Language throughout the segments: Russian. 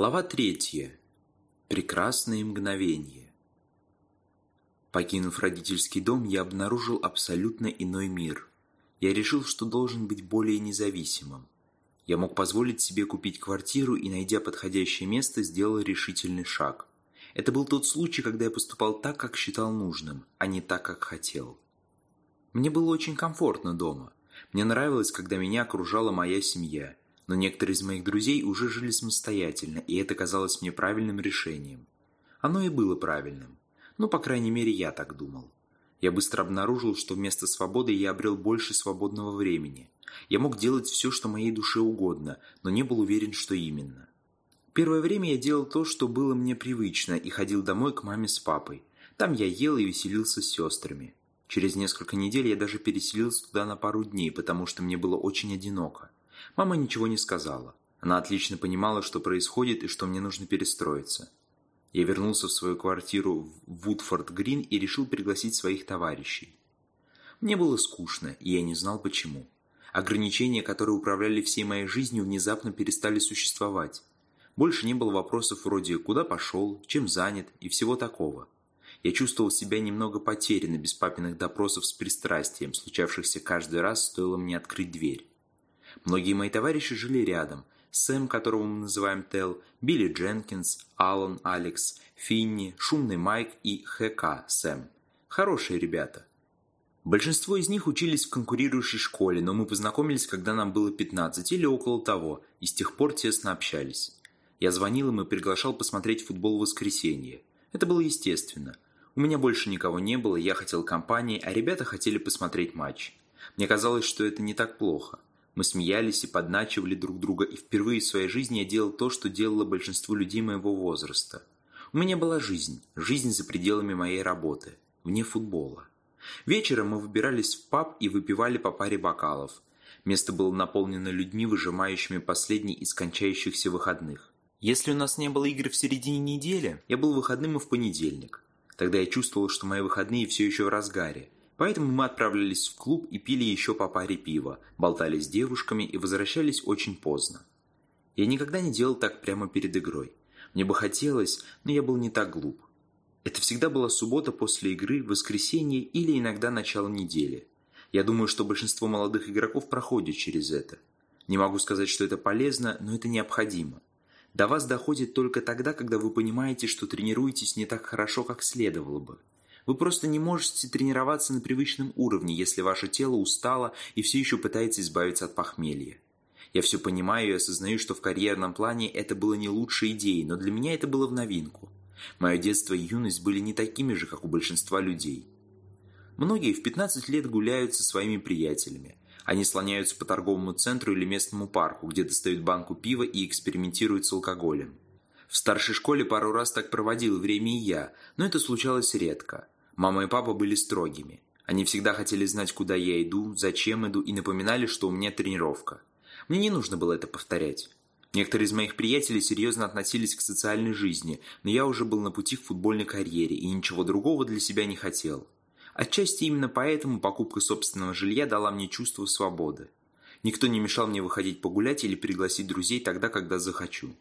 Глава третья. Прекрасные мгновения. Покинув родительский дом, я обнаружил абсолютно иной мир. Я решил, что должен быть более независимым. Я мог позволить себе купить квартиру и, найдя подходящее место, сделал решительный шаг. Это был тот случай, когда я поступал так, как считал нужным, а не так, как хотел. Мне было очень комфортно дома. Мне нравилось, когда меня окружала моя семья – но некоторые из моих друзей уже жили самостоятельно, и это казалось мне правильным решением. Оно и было правильным. Ну, по крайней мере, я так думал. Я быстро обнаружил, что вместо свободы я обрел больше свободного времени. Я мог делать все, что моей душе угодно, но не был уверен, что именно. Первое время я делал то, что было мне привычно, и ходил домой к маме с папой. Там я ел и веселился с сестрами. Через несколько недель я даже переселился туда на пару дней, потому что мне было очень одиноко. Мама ничего не сказала. Она отлично понимала, что происходит и что мне нужно перестроиться. Я вернулся в свою квартиру в Вудфорд-Грин и решил пригласить своих товарищей. Мне было скучно, и я не знал почему. Ограничения, которые управляли всей моей жизнью, внезапно перестали существовать. Больше не было вопросов вроде «куда пошел?», «чем занят?» и всего такого. Я чувствовал себя немного потерянно без папиных допросов с пристрастием, случавшихся каждый раз, стоило мне открыть дверь. Многие мои товарищи жили рядом. Сэм, которого мы называем Тел, Билли Дженкинс, Алан Алекс, Финни, Шумный Майк и ХК Сэм. Хорошие ребята. Большинство из них учились в конкурирующей школе, но мы познакомились, когда нам было 15 или около того, и с тех пор тесно общались. Я звонил им и приглашал посмотреть футбол в воскресенье. Это было естественно. У меня больше никого не было, я хотел компании, а ребята хотели посмотреть матч. Мне казалось, что это не так плохо. Мы смеялись и подначивали друг друга, и впервые в своей жизни я делал то, что делало большинство людей моего возраста. У меня была жизнь, жизнь за пределами моей работы, вне футбола. Вечером мы выбирались в паб и выпивали по паре бокалов. Место было наполнено людьми, выжимающими последний из кончающихся выходных. Если у нас не было игр в середине недели, я был выходным и в понедельник. Тогда я чувствовал, что мои выходные все еще в разгаре – Поэтому мы отправлялись в клуб и пили еще по паре пива, болтали с девушками и возвращались очень поздно. Я никогда не делал так прямо перед игрой. Мне бы хотелось, но я был не так глуп. Это всегда была суббота после игры, воскресенье или иногда начало недели. Я думаю, что большинство молодых игроков проходит через это. Не могу сказать, что это полезно, но это необходимо. До вас доходит только тогда, когда вы понимаете, что тренируетесь не так хорошо, как следовало бы. Вы просто не можете тренироваться на привычном уровне, если ваше тело устало и все еще пытается избавиться от похмелья. Я все понимаю и осознаю, что в карьерном плане это было не лучшей идеей, но для меня это было в новинку. Мое детство и юность были не такими же, как у большинства людей. Многие в 15 лет гуляют со своими приятелями. Они слоняются по торговому центру или местному парку, где достают банку пива и экспериментируют с алкоголем. В старшей школе пару раз так проводил время и я, но это случалось редко. Мама и папа были строгими. Они всегда хотели знать, куда я иду, зачем иду, и напоминали, что у меня тренировка. Мне не нужно было это повторять. Некоторые из моих приятелей серьезно относились к социальной жизни, но я уже был на пути к футбольной карьере и ничего другого для себя не хотел. Отчасти именно поэтому покупка собственного жилья дала мне чувство свободы. Никто не мешал мне выходить погулять или пригласить друзей тогда, когда захочу.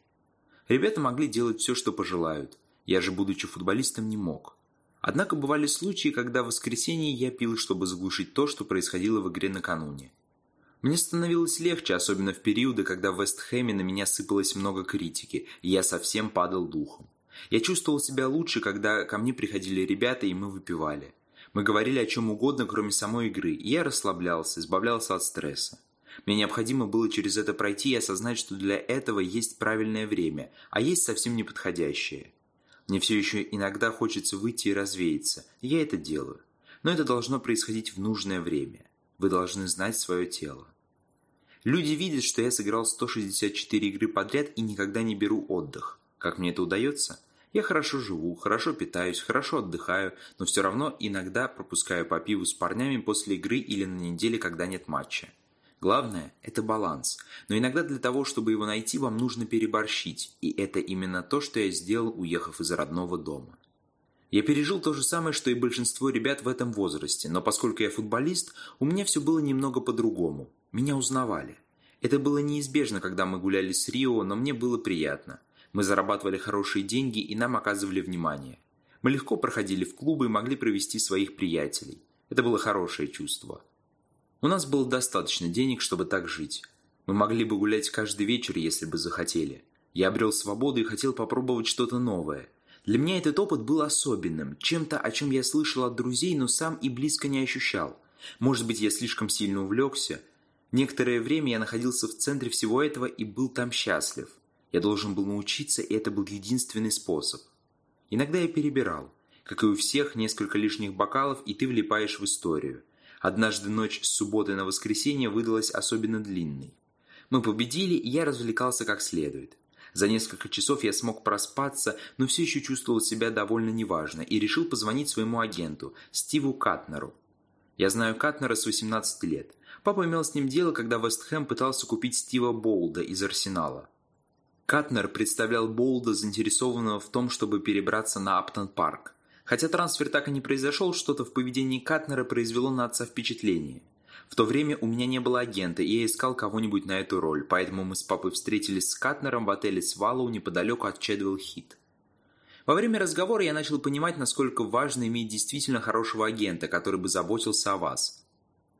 Ребята могли делать все, что пожелают. Я же, будучи футболистом, не мог. Однако бывали случаи, когда в воскресенье я пил, чтобы заглушить то, что происходило в игре накануне. Мне становилось легче, особенно в периоды, когда в Вестхэме на меня сыпалось много критики, и я совсем падал духом. Я чувствовал себя лучше, когда ко мне приходили ребята, и мы выпивали. Мы говорили о чем угодно, кроме самой игры, и я расслаблялся, избавлялся от стресса. Мне необходимо было через это пройти и осознать, что для этого есть правильное время, а есть совсем неподходящее. Мне все еще иногда хочется выйти и развеяться, я это делаю. Но это должно происходить в нужное время. Вы должны знать свое тело. Люди видят, что я сыграл 164 игры подряд и никогда не беру отдых. Как мне это удается? Я хорошо живу, хорошо питаюсь, хорошо отдыхаю, но все равно иногда пропускаю по пиву с парнями после игры или на неделе, когда нет матча. Главное – это баланс. Но иногда для того, чтобы его найти, вам нужно переборщить. И это именно то, что я сделал, уехав из родного дома. Я пережил то же самое, что и большинство ребят в этом возрасте, но поскольку я футболист, у меня все было немного по-другому. Меня узнавали. Это было неизбежно, когда мы гуляли с Рио, но мне было приятно. Мы зарабатывали хорошие деньги и нам оказывали внимание. Мы легко проходили в клубы и могли провести своих приятелей. Это было хорошее чувство. У нас было достаточно денег, чтобы так жить. Мы могли бы гулять каждый вечер, если бы захотели. Я обрел свободу и хотел попробовать что-то новое. Для меня этот опыт был особенным, чем-то, о чем я слышал от друзей, но сам и близко не ощущал. Может быть, я слишком сильно увлекся. Некоторое время я находился в центре всего этого и был там счастлив. Я должен был научиться, и это был единственный способ. Иногда я перебирал. Как и у всех, несколько лишних бокалов, и ты влипаешь в историю. Однажды ночь с субботы на воскресенье выдалась особенно длинной. Мы победили, и я развлекался как следует. За несколько часов я смог проспаться, но все еще чувствовал себя довольно неважно и решил позвонить своему агенту, Стиву Катнеру. Я знаю Катнера с 18 лет. Папа имел с ним дело, когда Вестхэм пытался купить Стива Боулда из Арсенала. Катнер представлял Боулда, заинтересованного в том, чтобы перебраться на Аптон-парк. Хотя трансфер так и не произошел, что-то в поведении Катнера произвело на отца впечатление. В то время у меня не было агента, и я искал кого-нибудь на эту роль, поэтому мы с папой встретились с Катнером в отеле Сваллоу неподалеку от Чедвилл-Хит. Во время разговора я начал понимать, насколько важно иметь действительно хорошего агента, который бы заботился о вас.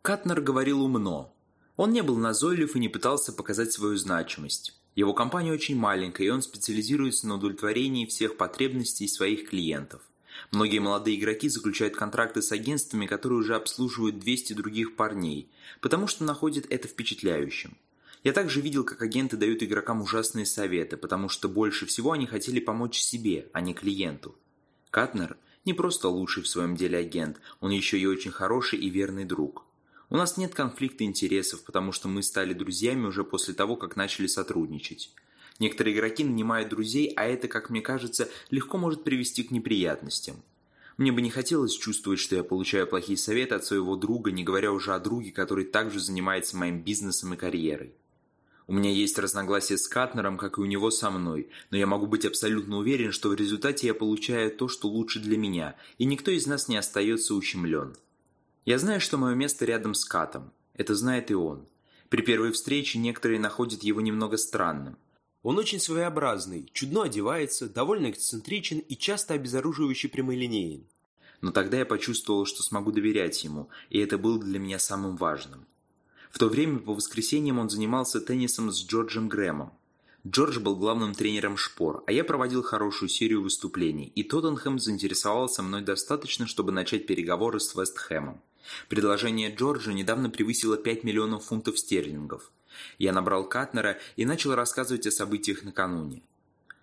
Катнер говорил умно. Он не был назойлив и не пытался показать свою значимость. Его компания очень маленькая, и он специализируется на удовлетворении всех потребностей своих клиентов. Многие молодые игроки заключают контракты с агентствами, которые уже обслуживают 200 других парней, потому что находят это впечатляющим. Я также видел, как агенты дают игрокам ужасные советы, потому что больше всего они хотели помочь себе, а не клиенту. Катнер не просто лучший в своем деле агент, он еще и очень хороший и верный друг. У нас нет конфликта интересов, потому что мы стали друзьями уже после того, как начали сотрудничать. Некоторые игроки нанимают друзей, а это, как мне кажется, легко может привести к неприятностям. Мне бы не хотелось чувствовать, что я получаю плохие советы от своего друга, не говоря уже о друге, который также занимается моим бизнесом и карьерой. У меня есть разногласия с Катнером, как и у него со мной, но я могу быть абсолютно уверен, что в результате я получаю то, что лучше для меня, и никто из нас не остается ущемлен. Я знаю, что мое место рядом с Катом. Это знает и он. При первой встрече некоторые находят его немного странным. Он очень своеобразный, чудно одевается, довольно эксцентричен и часто обезоруживающий прямолинеен. Но тогда я почувствовал, что смогу доверять ему, и это было для меня самым важным. В то время по воскресеньям он занимался теннисом с Джорджем Грэмом. Джордж был главным тренером шпор, а я проводил хорошую серию выступлений, и Тоттенхэм заинтересовался мной достаточно, чтобы начать переговоры с Вестхэмом. Предложение Джорджа недавно превысило 5 миллионов фунтов стерлингов. Я набрал Катнера и начал рассказывать о событиях накануне.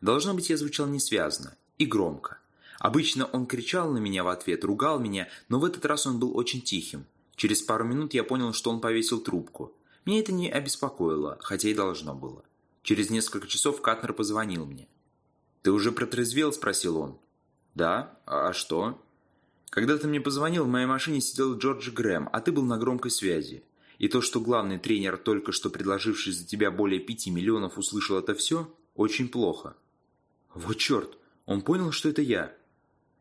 Должно быть, я звучал несвязно и громко. Обычно он кричал на меня в ответ, ругал меня, но в этот раз он был очень тихим. Через пару минут я понял, что он повесил трубку. Меня это не обеспокоило, хотя и должно было. Через несколько часов Катнер позвонил мне. «Ты уже протрезвел?» – спросил он. «Да? А что?» Когда ты мне позвонил, в моей машине сидел Джордж Грэм, а ты был на громкой связи. И то, что главный тренер, только что предложивший за тебя более пяти миллионов, услышал это все, очень плохо. Вот черт, он понял, что это я.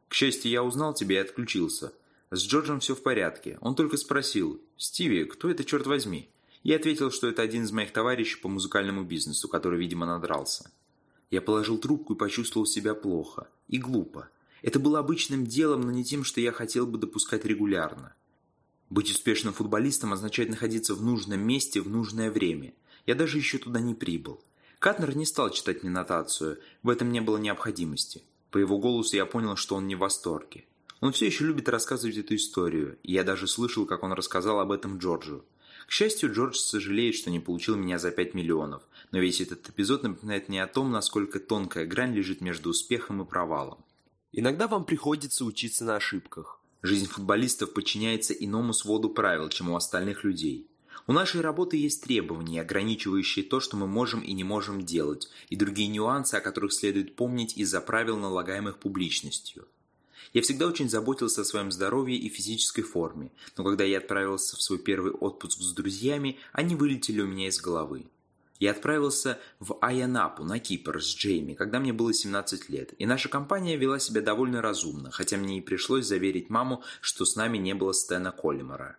К счастью, я узнал тебя и отключился. С Джорджем все в порядке. Он только спросил, «Стиви, кто это, черт возьми?» Я ответил, что это один из моих товарищей по музыкальному бизнесу, который, видимо, надрался. Я положил трубку и почувствовал себя плохо. И глупо. Это было обычным делом, но не тем, что я хотел бы допускать регулярно. Быть успешным футболистом означает находиться в нужном месте в нужное время. Я даже еще туда не прибыл. Катнер не стал читать мне нотацию, в этом не было необходимости. По его голосу я понял, что он не в восторге. Он все еще любит рассказывать эту историю, и я даже слышал, как он рассказал об этом Джорджу. К счастью, Джордж сожалеет, что не получил меня за 5 миллионов, но весь этот эпизод напоминает мне о том, насколько тонкая грань лежит между успехом и провалом. Иногда вам приходится учиться на ошибках. Жизнь футболистов подчиняется иному своду правил, чем у остальных людей. У нашей работы есть требования, ограничивающие то, что мы можем и не можем делать, и другие нюансы, о которых следует помнить из-за правил, налагаемых публичностью. Я всегда очень заботился о своем здоровье и физической форме, но когда я отправился в свой первый отпуск с друзьями, они вылетели у меня из головы. Я отправился в Айанапу на Кипр с Джейми, когда мне было 17 лет, и наша компания вела себя довольно разумно, хотя мне и пришлось заверить маму, что с нами не было Стэна Коллимора.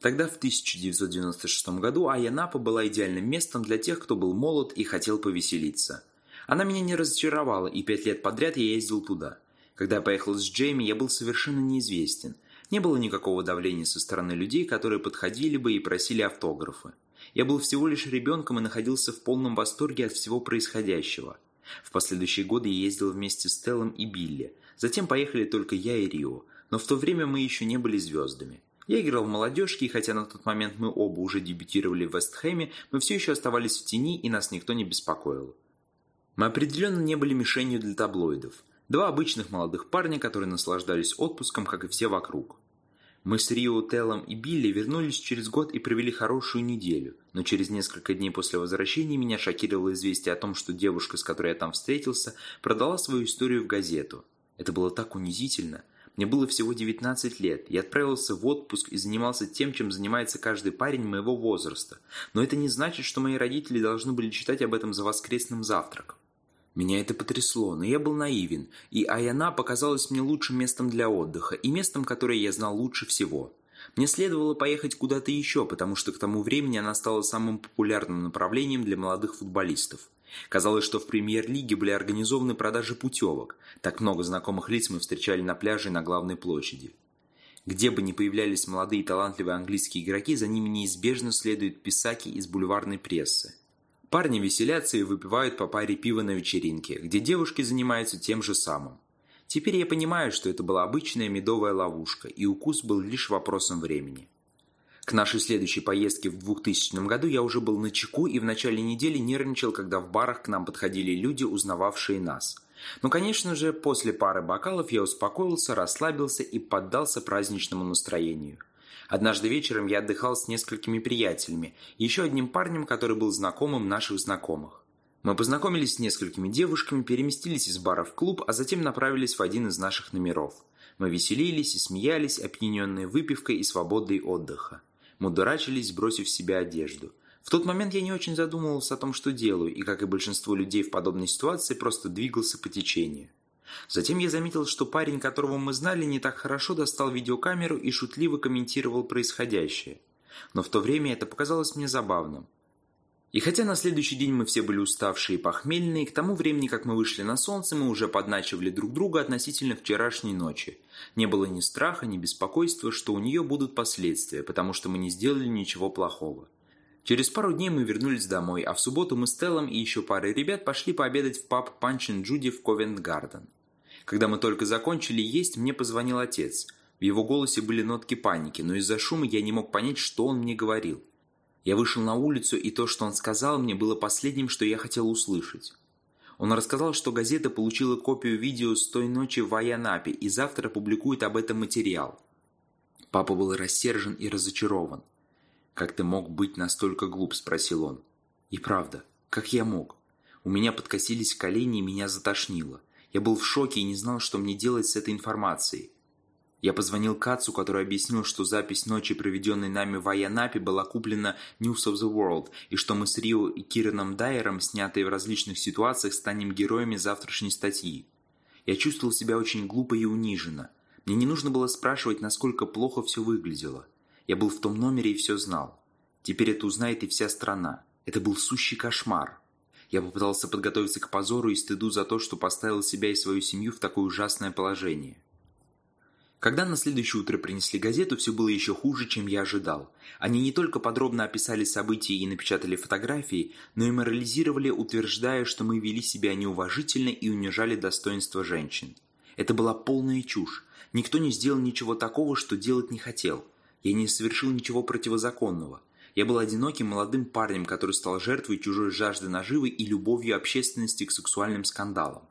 Тогда, в 1996 году, Айанапа была идеальным местом для тех, кто был молод и хотел повеселиться. Она меня не разочаровала, и пять лет подряд я ездил туда. Когда я поехал с Джейми, я был совершенно неизвестен. Не было никакого давления со стороны людей, которые подходили бы и просили автографы. Я был всего лишь ребенком и находился в полном восторге от всего происходящего. В последующие годы я ездил вместе с Теллом и Билли. Затем поехали только я и Рио, но в то время мы еще не были звездами. Я играл в молодежке, и хотя на тот момент мы оба уже дебютировали в Вестхэме, мы все еще оставались в тени, и нас никто не беспокоил. Мы определенно не были мишенью для таблоидов. Два обычных молодых парня, которые наслаждались отпуском, как и все вокруг. Мы с Рио, Теллом и Билли вернулись через год и провели хорошую неделю, но через несколько дней после возвращения меня шокировало известие о том, что девушка, с которой я там встретился, продала свою историю в газету. Это было так унизительно. Мне было всего 19 лет, я отправился в отпуск и занимался тем, чем занимается каждый парень моего возраста. Но это не значит, что мои родители должны были читать об этом за воскресным завтраком. Меня это потрясло, но я был наивен, и Аяна показалась мне лучшим местом для отдыха и местом, которое я знал лучше всего. Мне следовало поехать куда-то еще, потому что к тому времени она стала самым популярным направлением для молодых футболистов. Казалось, что в премьер-лиге были организованы продажи путевок. Так много знакомых лиц мы встречали на пляже и на главной площади. Где бы ни появлялись молодые талантливые английские игроки, за ними неизбежно следуют писаки из бульварной прессы. Парни веселятся и выпивают по паре пива на вечеринке, где девушки занимаются тем же самым. Теперь я понимаю, что это была обычная медовая ловушка, и укус был лишь вопросом времени. К нашей следующей поездке в 2000 году я уже был на чеку и в начале недели нервничал, когда в барах к нам подходили люди, узнававшие нас. Но, конечно же, после пары бокалов я успокоился, расслабился и поддался праздничному настроению. Однажды вечером я отдыхал с несколькими приятелями еще одним парнем, который был знакомым наших знакомых. Мы познакомились с несколькими девушками, переместились из бара в клуб, а затем направились в один из наших номеров. Мы веселились и смеялись, опьяненные выпивкой и свободой отдыха. Мы дурачились, сбросив с себя одежду. В тот момент я не очень задумывался о том, что делаю, и, как и большинство людей в подобной ситуации, просто двигался по течению. Затем я заметил, что парень, которого мы знали, не так хорошо достал видеокамеру и шутливо комментировал происходящее. Но в то время это показалось мне забавным. И хотя на следующий день мы все были уставшие и похмельные, к тому времени, как мы вышли на солнце, мы уже подначивали друг друга относительно вчерашней ночи. Не было ни страха, ни беспокойства, что у нее будут последствия, потому что мы не сделали ничего плохого. Через пару дней мы вернулись домой, а в субботу мы с Теллом и еще парой ребят пошли пообедать в паб Панчин Джуди в Ковент-Гарден. Когда мы только закончили есть, мне позвонил отец. В его голосе были нотки паники, но из-за шума я не мог понять, что он мне говорил. Я вышел на улицу, и то, что он сказал мне, было последним, что я хотел услышать. Он рассказал, что газета получила копию видео с той ночи в Айанапе и завтра публикует об этом материал. Папа был рассержен и разочарован. «Как ты мог быть настолько глуп?» – спросил он. «И правда, как я мог? У меня подкосились колени и меня затошнило. Я был в шоке и не знал, что мне делать с этой информацией. Я позвонил Кацу, который объяснил, что запись ночи, проведенной нами в Айанапе, была куплена News of the World, и что мы с Рио и Кираном Дайером, снятые в различных ситуациях, станем героями завтрашней статьи. Я чувствовал себя очень глупо и униженно. Мне не нужно было спрашивать, насколько плохо все выглядело. Я был в том номере и все знал. Теперь это узнает и вся страна. Это был сущий кошмар. Я попытался подготовиться к позору и стыду за то, что поставил себя и свою семью в такое ужасное положение. Когда на следующее утро принесли газету, все было еще хуже, чем я ожидал. Они не только подробно описали события и напечатали фотографии, но и морализировали, утверждая, что мы вели себя неуважительно и унижали достоинство женщин. Это была полная чушь. Никто не сделал ничего такого, что делать не хотел. Я не совершил ничего противозаконного. Я был одиноким молодым парнем, который стал жертвой чужой жажды наживы и любовью общественности к сексуальным скандалам.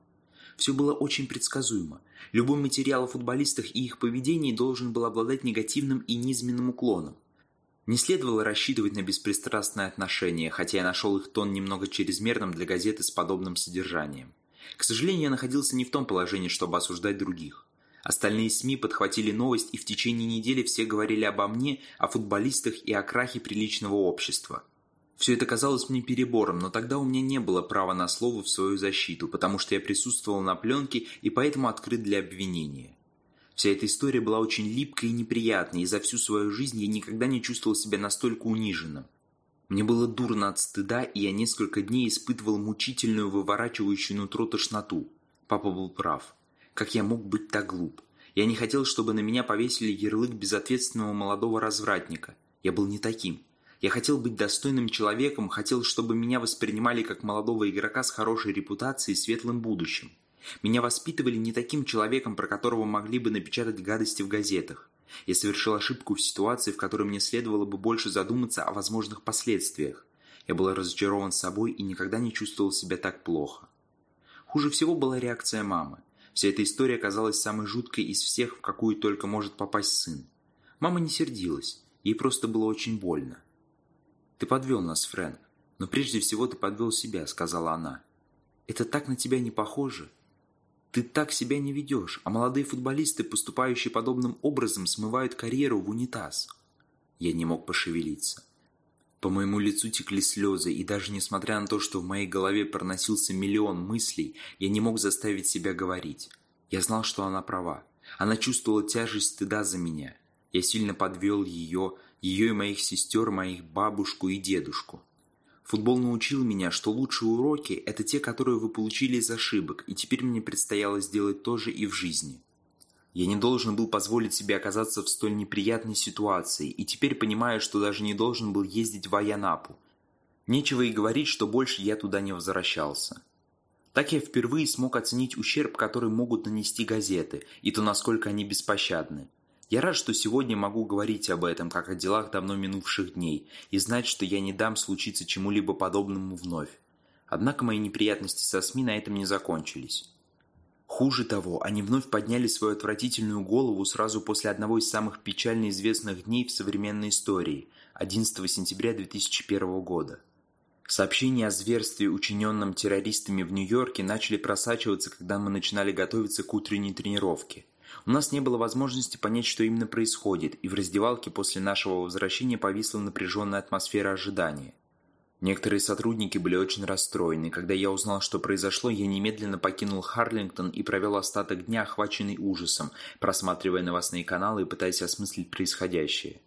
Все было очень предсказуемо. Любой материал о футболистах и их поведении должен был обладать негативным и низменным уклоном. Не следовало рассчитывать на беспристрастное отношение, хотя я нашел их тон немного чрезмерным для газеты с подобным содержанием. К сожалению, я находился не в том положении, чтобы осуждать других. Остальные СМИ подхватили новость, и в течение недели все говорили обо мне, о футболистах и о крахе приличного общества. Все это казалось мне перебором, но тогда у меня не было права на слово в свою защиту, потому что я присутствовал на пленке и поэтому открыт для обвинения. Вся эта история была очень липкой и неприятной, и за всю свою жизнь я никогда не чувствовал себя настолько униженным. Мне было дурно от стыда, и я несколько дней испытывал мучительную, выворачивающую нутро тошноту. Папа был прав. Как я мог быть так глуп? Я не хотел, чтобы на меня повесили ярлык безответственного молодого развратника. Я был не таким. Я хотел быть достойным человеком, хотел, чтобы меня воспринимали как молодого игрока с хорошей репутацией и светлым будущим. Меня воспитывали не таким человеком, про которого могли бы напечатать гадости в газетах. Я совершил ошибку в ситуации, в которой мне следовало бы больше задуматься о возможных последствиях. Я был разочарован собой и никогда не чувствовал себя так плохо. Хуже всего была реакция мамы. Вся эта история казалась самой жуткой из всех, в какую только может попасть сын. Мама не сердилась, ей просто было очень больно. «Ты подвел нас, Фрэнк, но прежде всего ты подвел себя», — сказала она. «Это так на тебя не похоже. Ты так себя не ведешь, а молодые футболисты, поступающие подобным образом, смывают карьеру в унитаз». Я не мог пошевелиться. По моему лицу текли слезы, и даже несмотря на то, что в моей голове проносился миллион мыслей, я не мог заставить себя говорить. Я знал, что она права. Она чувствовала тяжесть стыда за меня. Я сильно подвел ее, ее и моих сестер, моих бабушку и дедушку. Футбол научил меня, что лучшие уроки – это те, которые вы получили из ошибок, и теперь мне предстояло сделать то же и в жизни. Я не должен был позволить себе оказаться в столь неприятной ситуации, и теперь понимаю, что даже не должен был ездить в Аянапу. Нечего и говорить, что больше я туда не возвращался. Так я впервые смог оценить ущерб, который могут нанести газеты, и то, насколько они беспощадны. Я рад, что сегодня могу говорить об этом, как о делах давно минувших дней, и знать, что я не дам случиться чему-либо подобному вновь. Однако мои неприятности со СМИ на этом не закончились. Хуже того, они вновь подняли свою отвратительную голову сразу после одного из самых печально известных дней в современной истории – 11 сентября 2001 года. Сообщения о зверстве, учиненном террористами в Нью-Йорке, начали просачиваться, когда мы начинали готовиться к утренней тренировке – у нас не было возможности понять, что именно происходит, и в раздевалке после нашего возвращения повисла напряженная атмосфера ожидания. Некоторые сотрудники были очень расстроены. Когда я узнал, что произошло, я немедленно покинул Харлингтон и провел остаток дня, охваченный ужасом, просматривая новостные каналы и пытаясь осмыслить происходящее.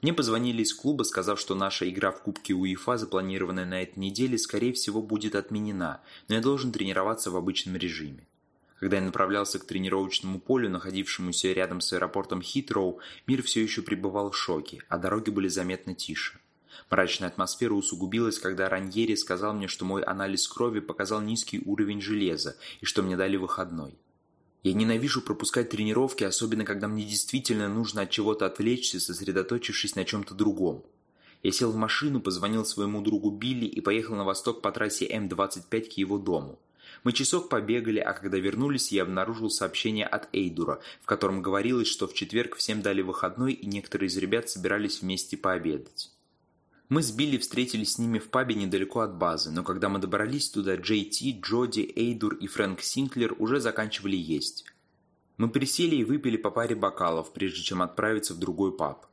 Мне позвонили из клуба, сказав, что наша игра в Кубке УЕФА, запланированная на этой неделе, скорее всего будет отменена, но я должен тренироваться в обычном режиме. Когда я направлялся к тренировочному полю, находившемуся рядом с аэропортом Хитроу, мир все еще пребывал в шоке, а дороги были заметно тише. Мрачная атмосфера усугубилась, когда Раньери сказал мне, что мой анализ крови показал низкий уровень железа и что мне дали выходной. Я ненавижу пропускать тренировки, особенно когда мне действительно нужно от чего-то отвлечься, сосредоточившись на чем-то другом. Я сел в машину, позвонил своему другу Билли и поехал на восток по трассе М-25 к его дому. Мы часок побегали, а когда вернулись, я обнаружил сообщение от Эйдура, в котором говорилось, что в четверг всем дали выходной и некоторые из ребят собирались вместе пообедать. Мы с Билли встретились с ними в пабе недалеко от базы, но когда мы добрались туда, Джей Ти, Джоди, Эйдур и Фрэнк Синклер уже заканчивали есть. Мы присели и выпили по паре бокалов, прежде чем отправиться в другой паб.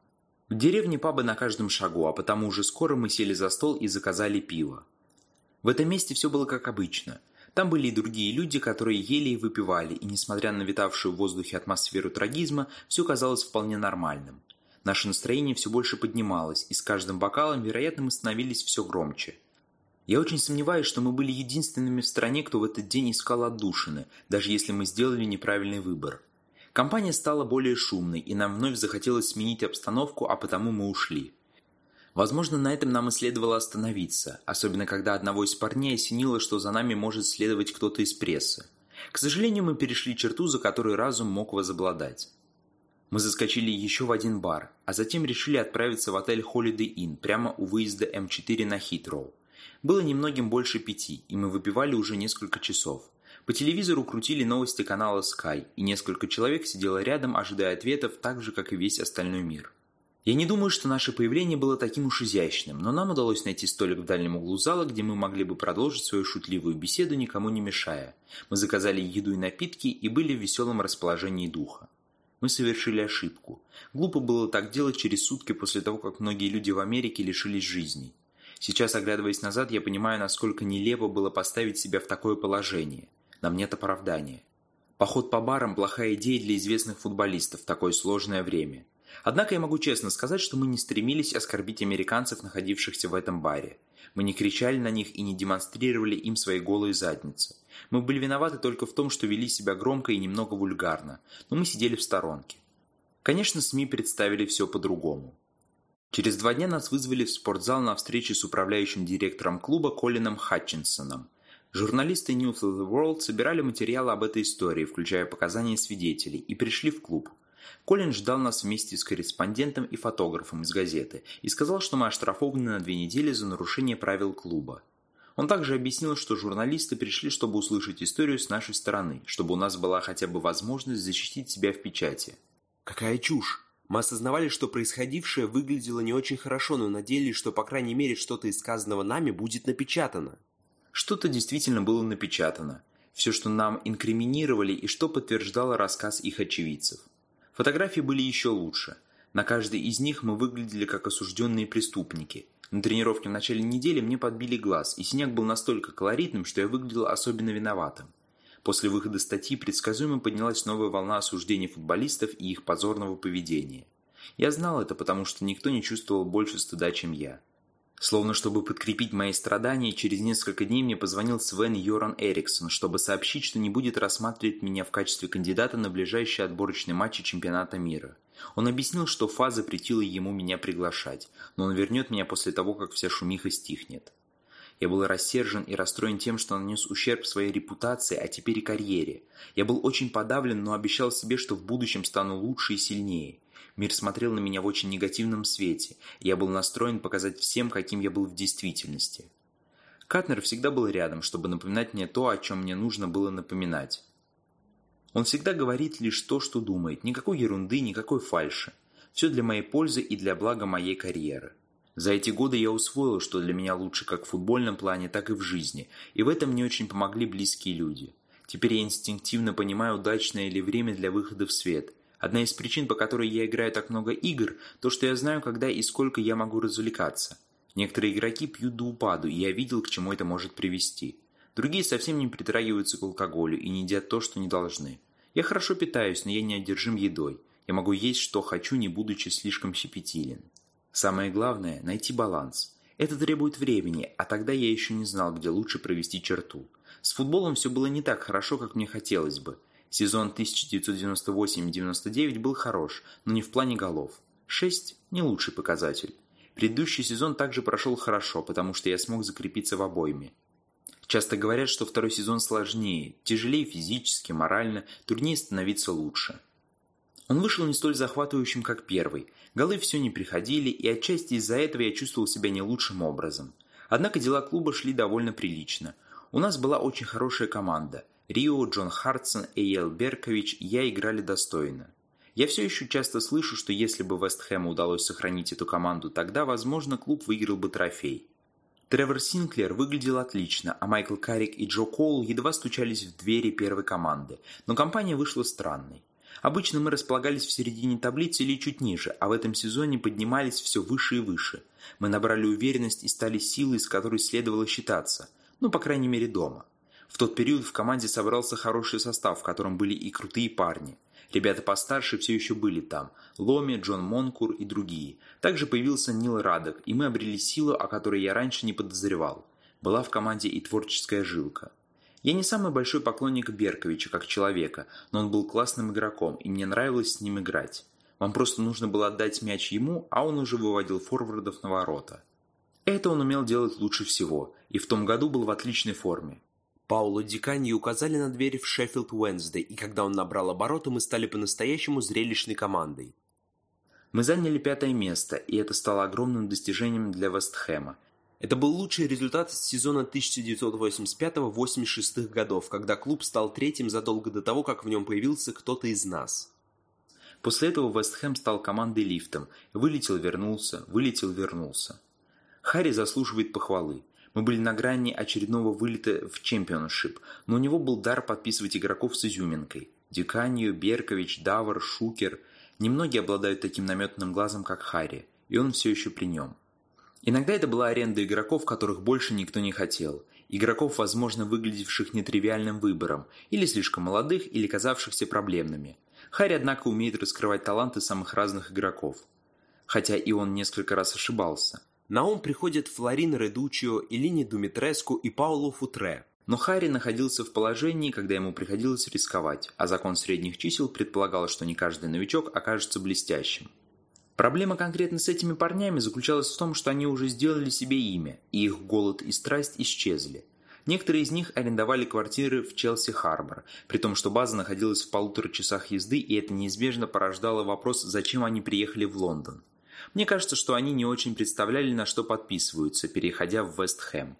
В деревне пабы на каждом шагу, а потому уже скоро мы сели за стол и заказали пиво. В этом месте все было как обычно. Там были и другие люди, которые ели и выпивали, и несмотря на витавшую в воздухе атмосферу трагизма, все казалось вполне нормальным. Наше настроение все больше поднималось, и с каждым бокалом, вероятно, мы становились все громче. Я очень сомневаюсь, что мы были единственными в стране, кто в этот день искал отдушины, даже если мы сделали неправильный выбор. Компания стала более шумной, и нам вновь захотелось сменить обстановку, а потому мы ушли. Возможно, на этом нам и следовало остановиться, особенно когда одного из парней осенило, что за нами может следовать кто-то из прессы. К сожалению, мы перешли черту, за которой разум мог возобладать. Мы заскочили еще в один бар, а затем решили отправиться в отель Holiday Inn прямо у выезда М4 на Хитроу. Было немногим больше пяти, и мы выпивали уже несколько часов. По телевизору крутили новости канала Sky, и несколько человек сидело рядом, ожидая ответов, так же, как и весь остальной мир. Я не думаю, что наше появление было таким уж изящным, но нам удалось найти столик в дальнем углу зала, где мы могли бы продолжить свою шутливую беседу, никому не мешая. Мы заказали еду и напитки и были в веселом расположении духа. Мы совершили ошибку. Глупо было так делать через сутки после того, как многие люди в Америке лишились жизни. Сейчас, оглядываясь назад, я понимаю, насколько нелепо было поставить себя в такое положение. Нам нет оправдания. Поход по барам – плохая идея для известных футболистов в такое сложное время. Однако я могу честно сказать, что мы не стремились оскорбить американцев, находившихся в этом баре. Мы не кричали на них и не демонстрировали им свои голые задницы. Мы были виноваты только в том, что вели себя громко и немного вульгарно, но мы сидели в сторонке. Конечно, СМИ представили все по-другому. Через два дня нас вызвали в спортзал на встречу с управляющим директором клуба Колином Хатчинсоном. Журналисты News of the World собирали материалы об этой истории, включая показания свидетелей, и пришли в клуб. Колин ждал нас вместе с корреспондентом и фотографом из газеты и сказал, что мы оштрафованы на две недели за нарушение правил клуба. Он также объяснил, что журналисты пришли, чтобы услышать историю с нашей стороны, чтобы у нас была хотя бы возможность защитить себя в печати. Какая чушь! Мы осознавали, что происходившее выглядело не очень хорошо, но надеялись, что, по крайней мере, что-то из сказанного нами будет напечатано. Что-то действительно было напечатано. Все, что нам инкриминировали и что подтверждало рассказ их очевидцев. Фотографии были еще лучше. На каждой из них мы выглядели как осужденные преступники. На тренировке в начале недели мне подбили глаз, и синяк был настолько колоритным, что я выглядел особенно виноватым. После выхода статьи предсказуемо поднялась новая волна осуждений футболистов и их позорного поведения. Я знал это, потому что никто не чувствовал больше стыда, чем я. Словно чтобы подкрепить мои страдания, через несколько дней мне позвонил Свен Йоран Эриксон, чтобы сообщить, что не будет рассматривать меня в качестве кандидата на ближайшие отборочные матчи чемпионата мира. Он объяснил, что Фа запретила ему меня приглашать, но он вернет меня после того, как вся шумиха стихнет. Я был рассержен и расстроен тем, что нанес ущерб своей репутации, а теперь и карьере. Я был очень подавлен, но обещал себе, что в будущем стану лучше и сильнее. Мир смотрел на меня в очень негативном свете, я был настроен показать всем, каким я был в действительности. Катнер всегда был рядом, чтобы напоминать мне то, о чем мне нужно было напоминать. Он всегда говорит лишь то, что думает, никакой ерунды, никакой фальши. Все для моей пользы и для блага моей карьеры. За эти годы я усвоил, что для меня лучше как в футбольном плане, так и в жизни, и в этом мне очень помогли близкие люди. Теперь я инстинктивно понимаю, удачное ли время для выхода в свет. Одна из причин, по которой я играю так много игр, то, что я знаю, когда и сколько я могу развлекаться. Некоторые игроки пьют до упаду, и я видел, к чему это может привести. Другие совсем не притрагиваются к алкоголю и не едят то, что не должны. Я хорошо питаюсь, но я не одержим едой. Я могу есть, что хочу, не будучи слишком щепетилен. Самое главное – найти баланс. Это требует времени, а тогда я еще не знал, где лучше провести черту. С футболом все было не так хорошо, как мне хотелось бы. Сезон 1998-99 был хорош, но не в плане голов. 6 – не лучший показатель. Предыдущий сезон также прошел хорошо, потому что я смог закрепиться в обойме. Часто говорят, что второй сезон сложнее, тяжелее физически, морально, труднее становиться лучше. Он вышел не столь захватывающим, как первый. Голы все не приходили, и отчасти из-за этого я чувствовал себя не лучшим образом. Однако дела клуба шли довольно прилично. У нас была очень хорошая команда. Рио, Джон Хартсон, Эйел Беркович и я играли достойно. Я все еще часто слышу, что если бы Вест Хэму удалось сохранить эту команду, тогда, возможно, клуб выиграл бы трофей. Тревор Синклер выглядел отлично, а Майкл Карик и Джо Коул едва стучались в двери первой команды, но компания вышла странной. Обычно мы располагались в середине таблицы или чуть ниже, а в этом сезоне поднимались все выше и выше. Мы набрали уверенность и стали силой, с которой следовало считаться. Ну, по крайней мере, дома. В тот период в команде собрался хороший состав, в котором были и крутые парни. Ребята постарше все еще были там. Ломи, Джон Монкур и другие. Также появился Нил Радок, и мы обрели силу, о которой я раньше не подозревал. Была в команде и творческая жилка. Я не самый большой поклонник Берковича как человека, но он был классным игроком, и мне нравилось с ним играть. Вам просто нужно было отдать мяч ему, а он уже выводил форвардов на ворота. Это он умел делать лучше всего, и в том году был в отличной форме. Пауло Диканьи указали на дверь в Шеффилд Уэнсдей, и когда он набрал обороты, мы стали по-настоящему зрелищной командой. Мы заняли пятое место, и это стало огромным достижением для Вестхэма – это был лучший результат с сезона 1985-86 годов, когда клуб стал третьим задолго до того, как в нем появился кто-то из нас. После этого Вест Хэм стал командой лифтом. Вылетел-вернулся, вылетел-вернулся. Харри заслуживает похвалы. Мы были на грани очередного вылета в чемпионшип, но у него был дар подписывать игроков с изюминкой. Дюканью, Беркович, Давар, Шукер. Немногие обладают таким наметанным глазом, как Харри, и он все еще при нем. Иногда это была аренда игроков, которых больше никто не хотел. Игроков, возможно, выглядевших нетривиальным выбором, или слишком молодых, или казавшихся проблемными. Харри, однако, умеет раскрывать таланты самых разных игроков. Хотя и он несколько раз ошибался. На ум приходят Флорин Редучио, Илини Думитреску и Пауло Футре. Но Харри находился в положении, когда ему приходилось рисковать, а закон средних чисел предполагал, что не каждый новичок окажется блестящим. Проблема конкретно с этими парнями заключалась в том, что они уже сделали себе имя, и их голод и страсть исчезли. Некоторые из них арендовали квартиры в Челси-Харбор, при том, что база находилась в полутора часах езды, и это неизбежно порождало вопрос, зачем они приехали в Лондон. Мне кажется, что они не очень представляли, на что подписываются, переходя в Вест-Хэм.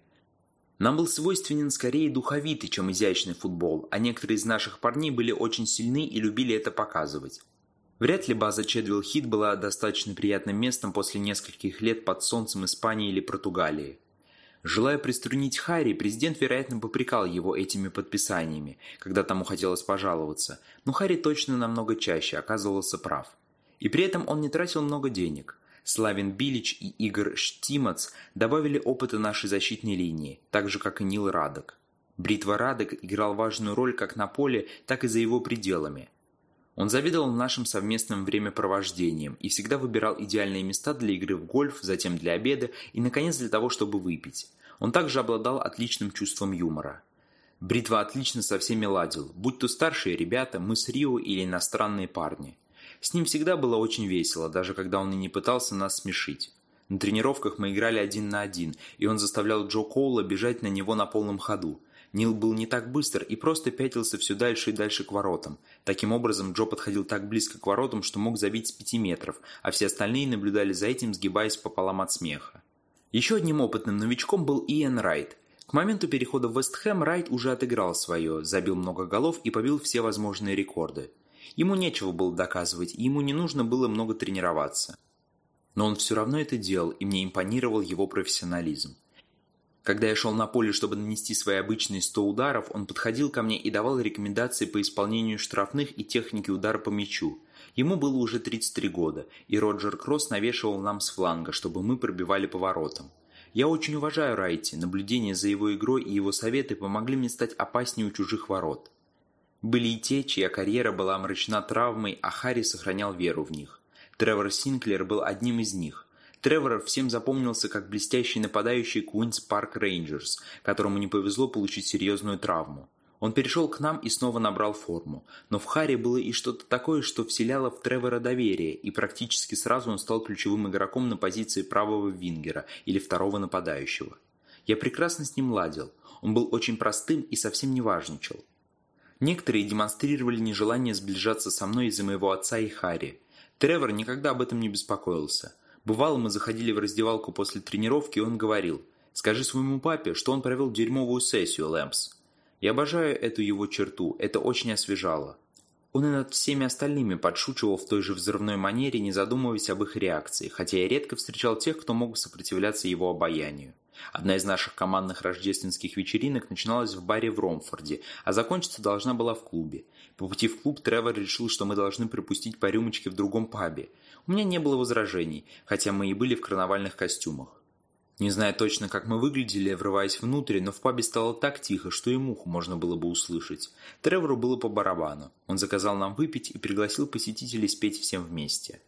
Нам был свойственен скорее духовитый, чем изящный футбол, а некоторые из наших парней были очень сильны и любили это показывать. Вряд ли база Чедвилл Хит была достаточно приятным местом после нескольких лет под солнцем Испании или Португалии. Желая приструнить Харри, президент, вероятно, попрекал его этими подписаниями, когда тому хотелось пожаловаться, но Харри точно намного чаще оказывался прав. И при этом он не тратил много денег. Славин Билич и Игорь Штимац добавили опыта нашей защитной линии, так же, как и Нил Радок. Бритва Радок играл важную роль как на поле, так и за его пределами. Он завидовал нашим совместным времяпровождением и всегда выбирал идеальные места для игры в гольф, затем для обеда и, наконец, для того, чтобы выпить. Он также обладал отличным чувством юмора. Бритва отлично со всеми ладил, будь то старшие ребята, мы с Рио или иностранные парни. С ним всегда было очень весело, даже когда он и не пытался нас смешить. На тренировках мы играли один на один, и он заставлял Джо Коула бежать на него на полном ходу. Нил был не так быстр и просто пятился все дальше и дальше к воротам. Таким образом, Джо подходил так близко к воротам, что мог забить с пяти метров, а все остальные наблюдали за этим, сгибаясь пополам от смеха. Еще одним опытным новичком был Иэн Райт. К моменту перехода в Вестхэм Райт уже отыграл свое, забил много голов и побил все возможные рекорды. Ему нечего было доказывать, и ему не нужно было много тренироваться. Но он все равно это делал, и мне импонировал его профессионализм. Когда я шел на поле, чтобы нанести свои обычные 100 ударов, он подходил ко мне и давал рекомендации по исполнению штрафных и технике удара по мячу. Ему было уже 33 года, и Роджер Кросс навешивал нам с фланга, чтобы мы пробивали поворотом. Я очень уважаю Райти, наблюдение за его игрой и его советы помогли мне стать опаснее у чужих ворот. Были и те, чья карьера была омрачена травмой, а Харри сохранял веру в них. Тревор Синклер был одним из них. Тревор всем запомнился как блестящий нападающий Куинс Парк Рейнджерс, которому не повезло получить серьезную травму. Он перешел к нам и снова набрал форму, но в Харри было и что-то такое, что вселяло в Тревора доверие, и практически сразу он стал ключевым игроком на позиции правого вингера или второго нападающего. Я прекрасно с ним ладил, он был очень простым и совсем не важничал. Некоторые демонстрировали нежелание сближаться со мной из-за моего отца и Харри. Тревор никогда об этом не беспокоился. Бывало, мы заходили в раздевалку после тренировки, и он говорил, «Скажи своему папе, что он провел дерьмовую сессию, Лэмпс». Я обожаю эту его черту, это очень освежало. Он и над всеми остальными подшучивал в той же взрывной манере, не задумываясь об их реакции, хотя я редко встречал тех, кто мог сопротивляться его обаянию. Одна из наших командных рождественских вечеринок начиналась в баре в Ромфорде, а закончиться должна была в клубе. По пути в клуб Тревор решил, что мы должны пропустить по рюмочке в другом пабе. У меня не было возражений, хотя мы и были в карнавальных костюмах. Не зная точно, как мы выглядели, врываясь внутрь, но в пабе стало так тихо, что и муху можно было бы услышать. Тревору было по барабану. Он заказал нам выпить и пригласил посетителей спеть всем вместе.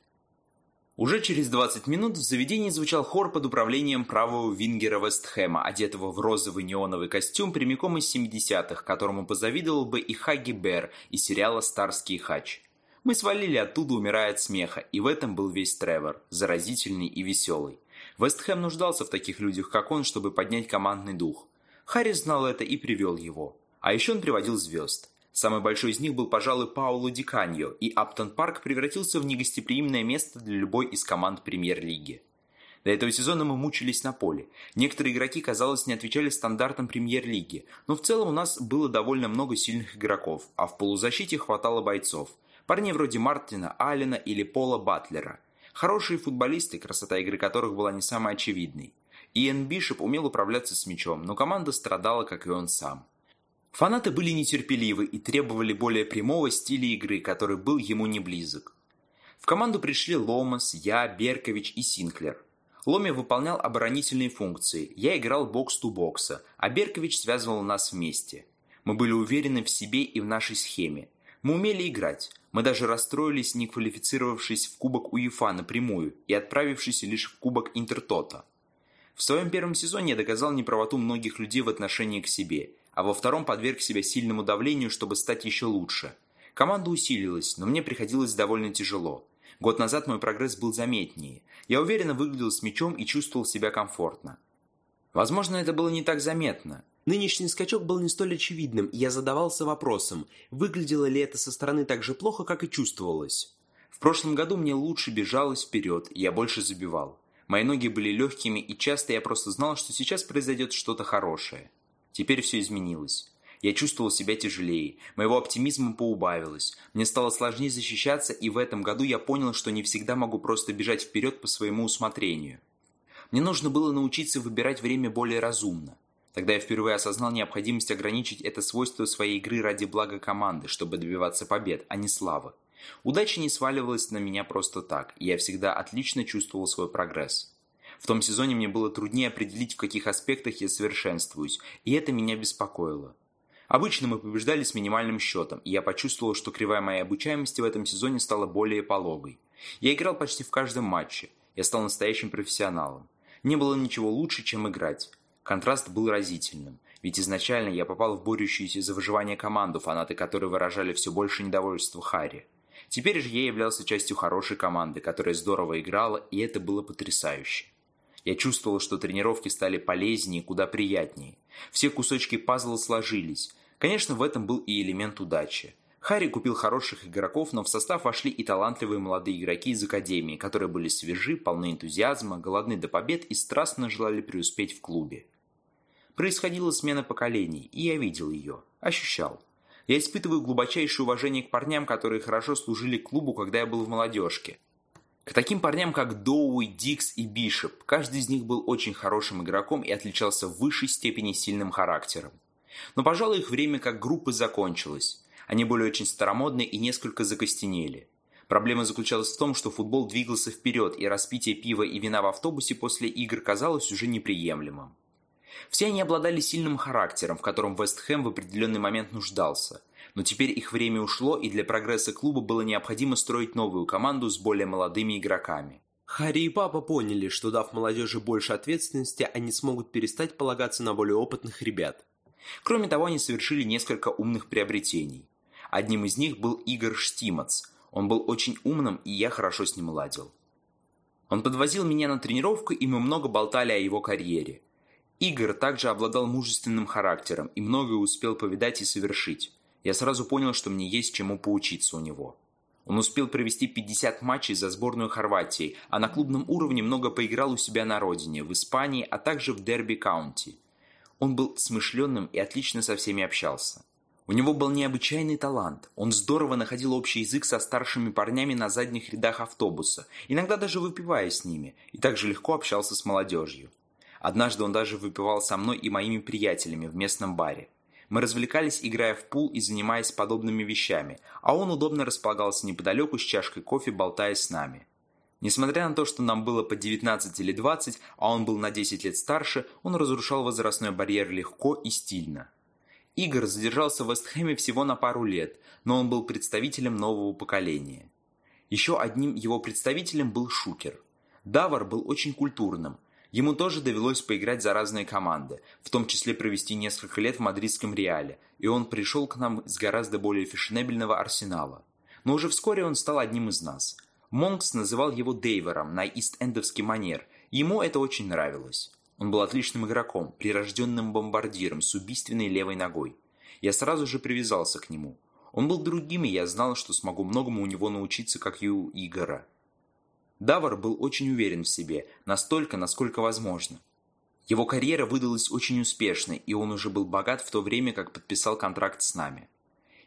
Уже через 20 минут в заведении звучал хор под управлением правого вингера Вестхэма, одетого в розовый неоновый костюм прямиком из 70-х, которому позавидовал бы и Хаги Бер из сериала «Старский хач». Мы свалили оттуда, умирая от смеха, и в этом был весь Тревор, заразительный и веселый. Вестхэм нуждался в таких людях, как он, чтобы поднять командный дух. Харрис знал это и привел его. А еще он приводил звезд. Самый большой из них был, пожалуй, Пауло Ди Каньо, и Аптон Парк превратился в негостеприимное место для любой из команд премьер-лиги. До этого сезона мы мучились на поле. Некоторые игроки, казалось, не отвечали стандартам премьер-лиги, но в целом у нас было довольно много сильных игроков, а в полузащите хватало бойцов. Парни вроде Мартина Аллена или Пола Батлера. Хорошие футболисты, красота игры которых была не самой очевидной. Иэн Бишоп умел управляться с мячом, но команда страдала, как и он сам. Фанаты были нетерпеливы и требовали более прямого стиля игры, который был ему не близок. В команду пришли Ломас, я, Беркович и Синклер. Ломи выполнял оборонительные функции, я играл бокс-ту-бокса, а Беркович связывал нас вместе. Мы были уверены в себе и в нашей схеме. Мы умели играть. Мы даже расстроились, не квалифицировавшись в Кубок УЕФА напрямую и отправившись лишь в Кубок Интертота. В своем первом сезоне я доказал неправоту многих людей в отношении к себе, а во втором подверг себя сильному давлению, чтобы стать еще лучше. Команда усилилась, но мне приходилось довольно тяжело. Год назад мой прогресс был заметнее. Я уверенно выглядел с мячом и чувствовал себя комфортно. Возможно, это было не так заметно. Нынешний скачок был не столь очевидным, и я задавался вопросом, выглядело ли это со стороны так же плохо, как и чувствовалось. В прошлом году мне лучше бежалось вперед, и я больше забивал. Мои ноги были легкими, и часто я просто знал, что сейчас произойдет что-то хорошее. Теперь все изменилось. Я чувствовал себя тяжелее, моего оптимизма поубавилось, мне стало сложнее защищаться, и в этом году я понял, что не всегда могу просто бежать вперед по своему усмотрению. Мне нужно было научиться выбирать время более разумно. Тогда я впервые осознал необходимость ограничить это свойство своей игры ради блага команды, чтобы добиваться побед, а не славы. Удача не сваливалась на меня просто так, и я всегда отлично чувствовал свой прогресс. В том сезоне мне было труднее определить, в каких аспектах я совершенствуюсь, и это меня беспокоило. Обычно мы побеждали с минимальным счетом, и я почувствовал, что кривая моей обучаемости в этом сезоне стала более пологой. Я играл почти в каждом матче. Я стал настоящим профессионалом. Не было ничего лучше, чем играть. Контраст был разительным. Ведь изначально я попал в борющуюся за выживание команду, фанаты которой выражали все больше недовольства Харри. Теперь же я являлся частью хорошей команды, которая здорово играла, и это было потрясающе. Я чувствовал, что тренировки стали полезнее куда приятнее. Все кусочки пазла сложились. Конечно, в этом был и элемент удачи. Харри купил хороших игроков, но в состав вошли и талантливые молодые игроки из Академии, которые были свежи, полны энтузиазма, голодны до побед и страстно желали преуспеть в клубе. Происходила смена поколений, и я видел ее, ощущал. Я испытываю глубочайшее уважение к парням, которые хорошо служили клубу, когда я был в молодежке. К таким парням, как Доуи, Дикс и Бишоп, каждый из них был очень хорошим игроком и отличался в высшей степени сильным характером. Но, пожалуй, их время как группы закончилось. Они были очень старомодны и несколько закостенели. Проблема заключалась в том, что футбол двигался вперед, и распитие пива и вина в автобусе после игр казалось уже неприемлемым. Все они обладали сильным характером, в котором Вест Хэм в определенный момент нуждался. Но теперь их время ушло, и для прогресса клуба было необходимо строить новую команду с более молодыми игроками. Харри и папа поняли, что дав молодежи больше ответственности, они смогут перестать полагаться на более опытных ребят. Кроме того, они совершили несколько умных приобретений. Одним из них был Игорь Штимац. Он был очень умным, и я хорошо с ним ладил. Он подвозил меня на тренировку, и мы много болтали о его карьере. Игорь также обладал мужественным характером и многое успел повидать и совершить. Я сразу понял, что мне есть чему поучиться у него. Он успел провести 50 матчей за сборную Хорватии, а на клубном уровне много поиграл у себя на родине, в Испании, а также в Дерби Каунти. Он был смышленным и отлично со всеми общался. У него был необычайный талант. Он здорово находил общий язык со старшими парнями на задних рядах автобуса, иногда даже выпивая с ними, и также легко общался с молодежью. Однажды он даже выпивал со мной и моими приятелями в местном баре. Мы развлекались, играя в пул и занимаясь подобными вещами, а он удобно располагался неподалеку с чашкой кофе, болтая с нами. Несмотря на то, что нам было по 19 или 20, а он был на 10 лет старше, он разрушал возрастной барьер легко и стильно. Игорь задержался в Вестхэме всего на пару лет, но он был представителем нового поколения. Еще одним его представителем был Шукер. Давар был очень культурным, Ему тоже довелось поиграть за разные команды, в том числе провести несколько лет в мадридском Реале, и он пришел к нам с гораздо более фешенебельного арсенала. Но уже вскоре он стал одним из нас. Монкс называл его Дейвером на ист-эндовский манер, ему это очень нравилось. Он был отличным игроком, прирожденным бомбардиром с убийственной левой ногой. Я сразу же привязался к нему. Он был другим, и я знал, что смогу многому у него научиться, как и у Игора. Давар был очень уверен в себе, настолько, насколько возможно. Его карьера выдалась очень успешной, и он уже был богат в то время, как подписал контракт с нами.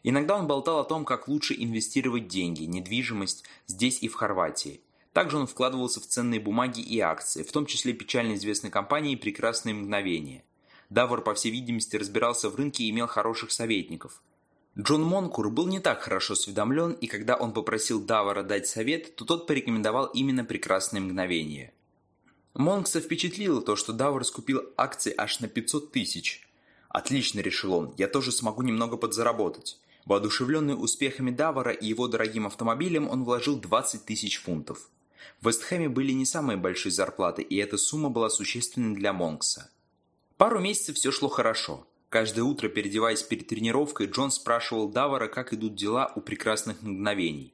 Иногда он болтал о том, как лучше инвестировать деньги, недвижимость здесь и в Хорватии. Также он вкладывался в ценные бумаги и акции, в том числе печально известной компании «Прекрасные мгновения». Давар, по всей видимости, разбирался в рынке и имел хороших советников – Джон Монкур был не так хорошо осведомлен, и когда он попросил Давара дать совет, то тот порекомендовал именно прекрасное мгновение. Монкса впечатлило то, что Давар скупил акции аж на 500 тысяч. «Отлично», — решил он, — «я тоже смогу немного подзаработать. Воодушевленный успехами Давара и его дорогим автомобилем, он вложил 20 тысяч фунтов. В Вестхэме были не самые большие зарплаты, и эта сумма была существенной для Монкса. Пару месяцев все шло хорошо. Каждое утро, переодеваясь перед тренировкой, Джон спрашивал Давара, как идут дела у прекрасных мгновений.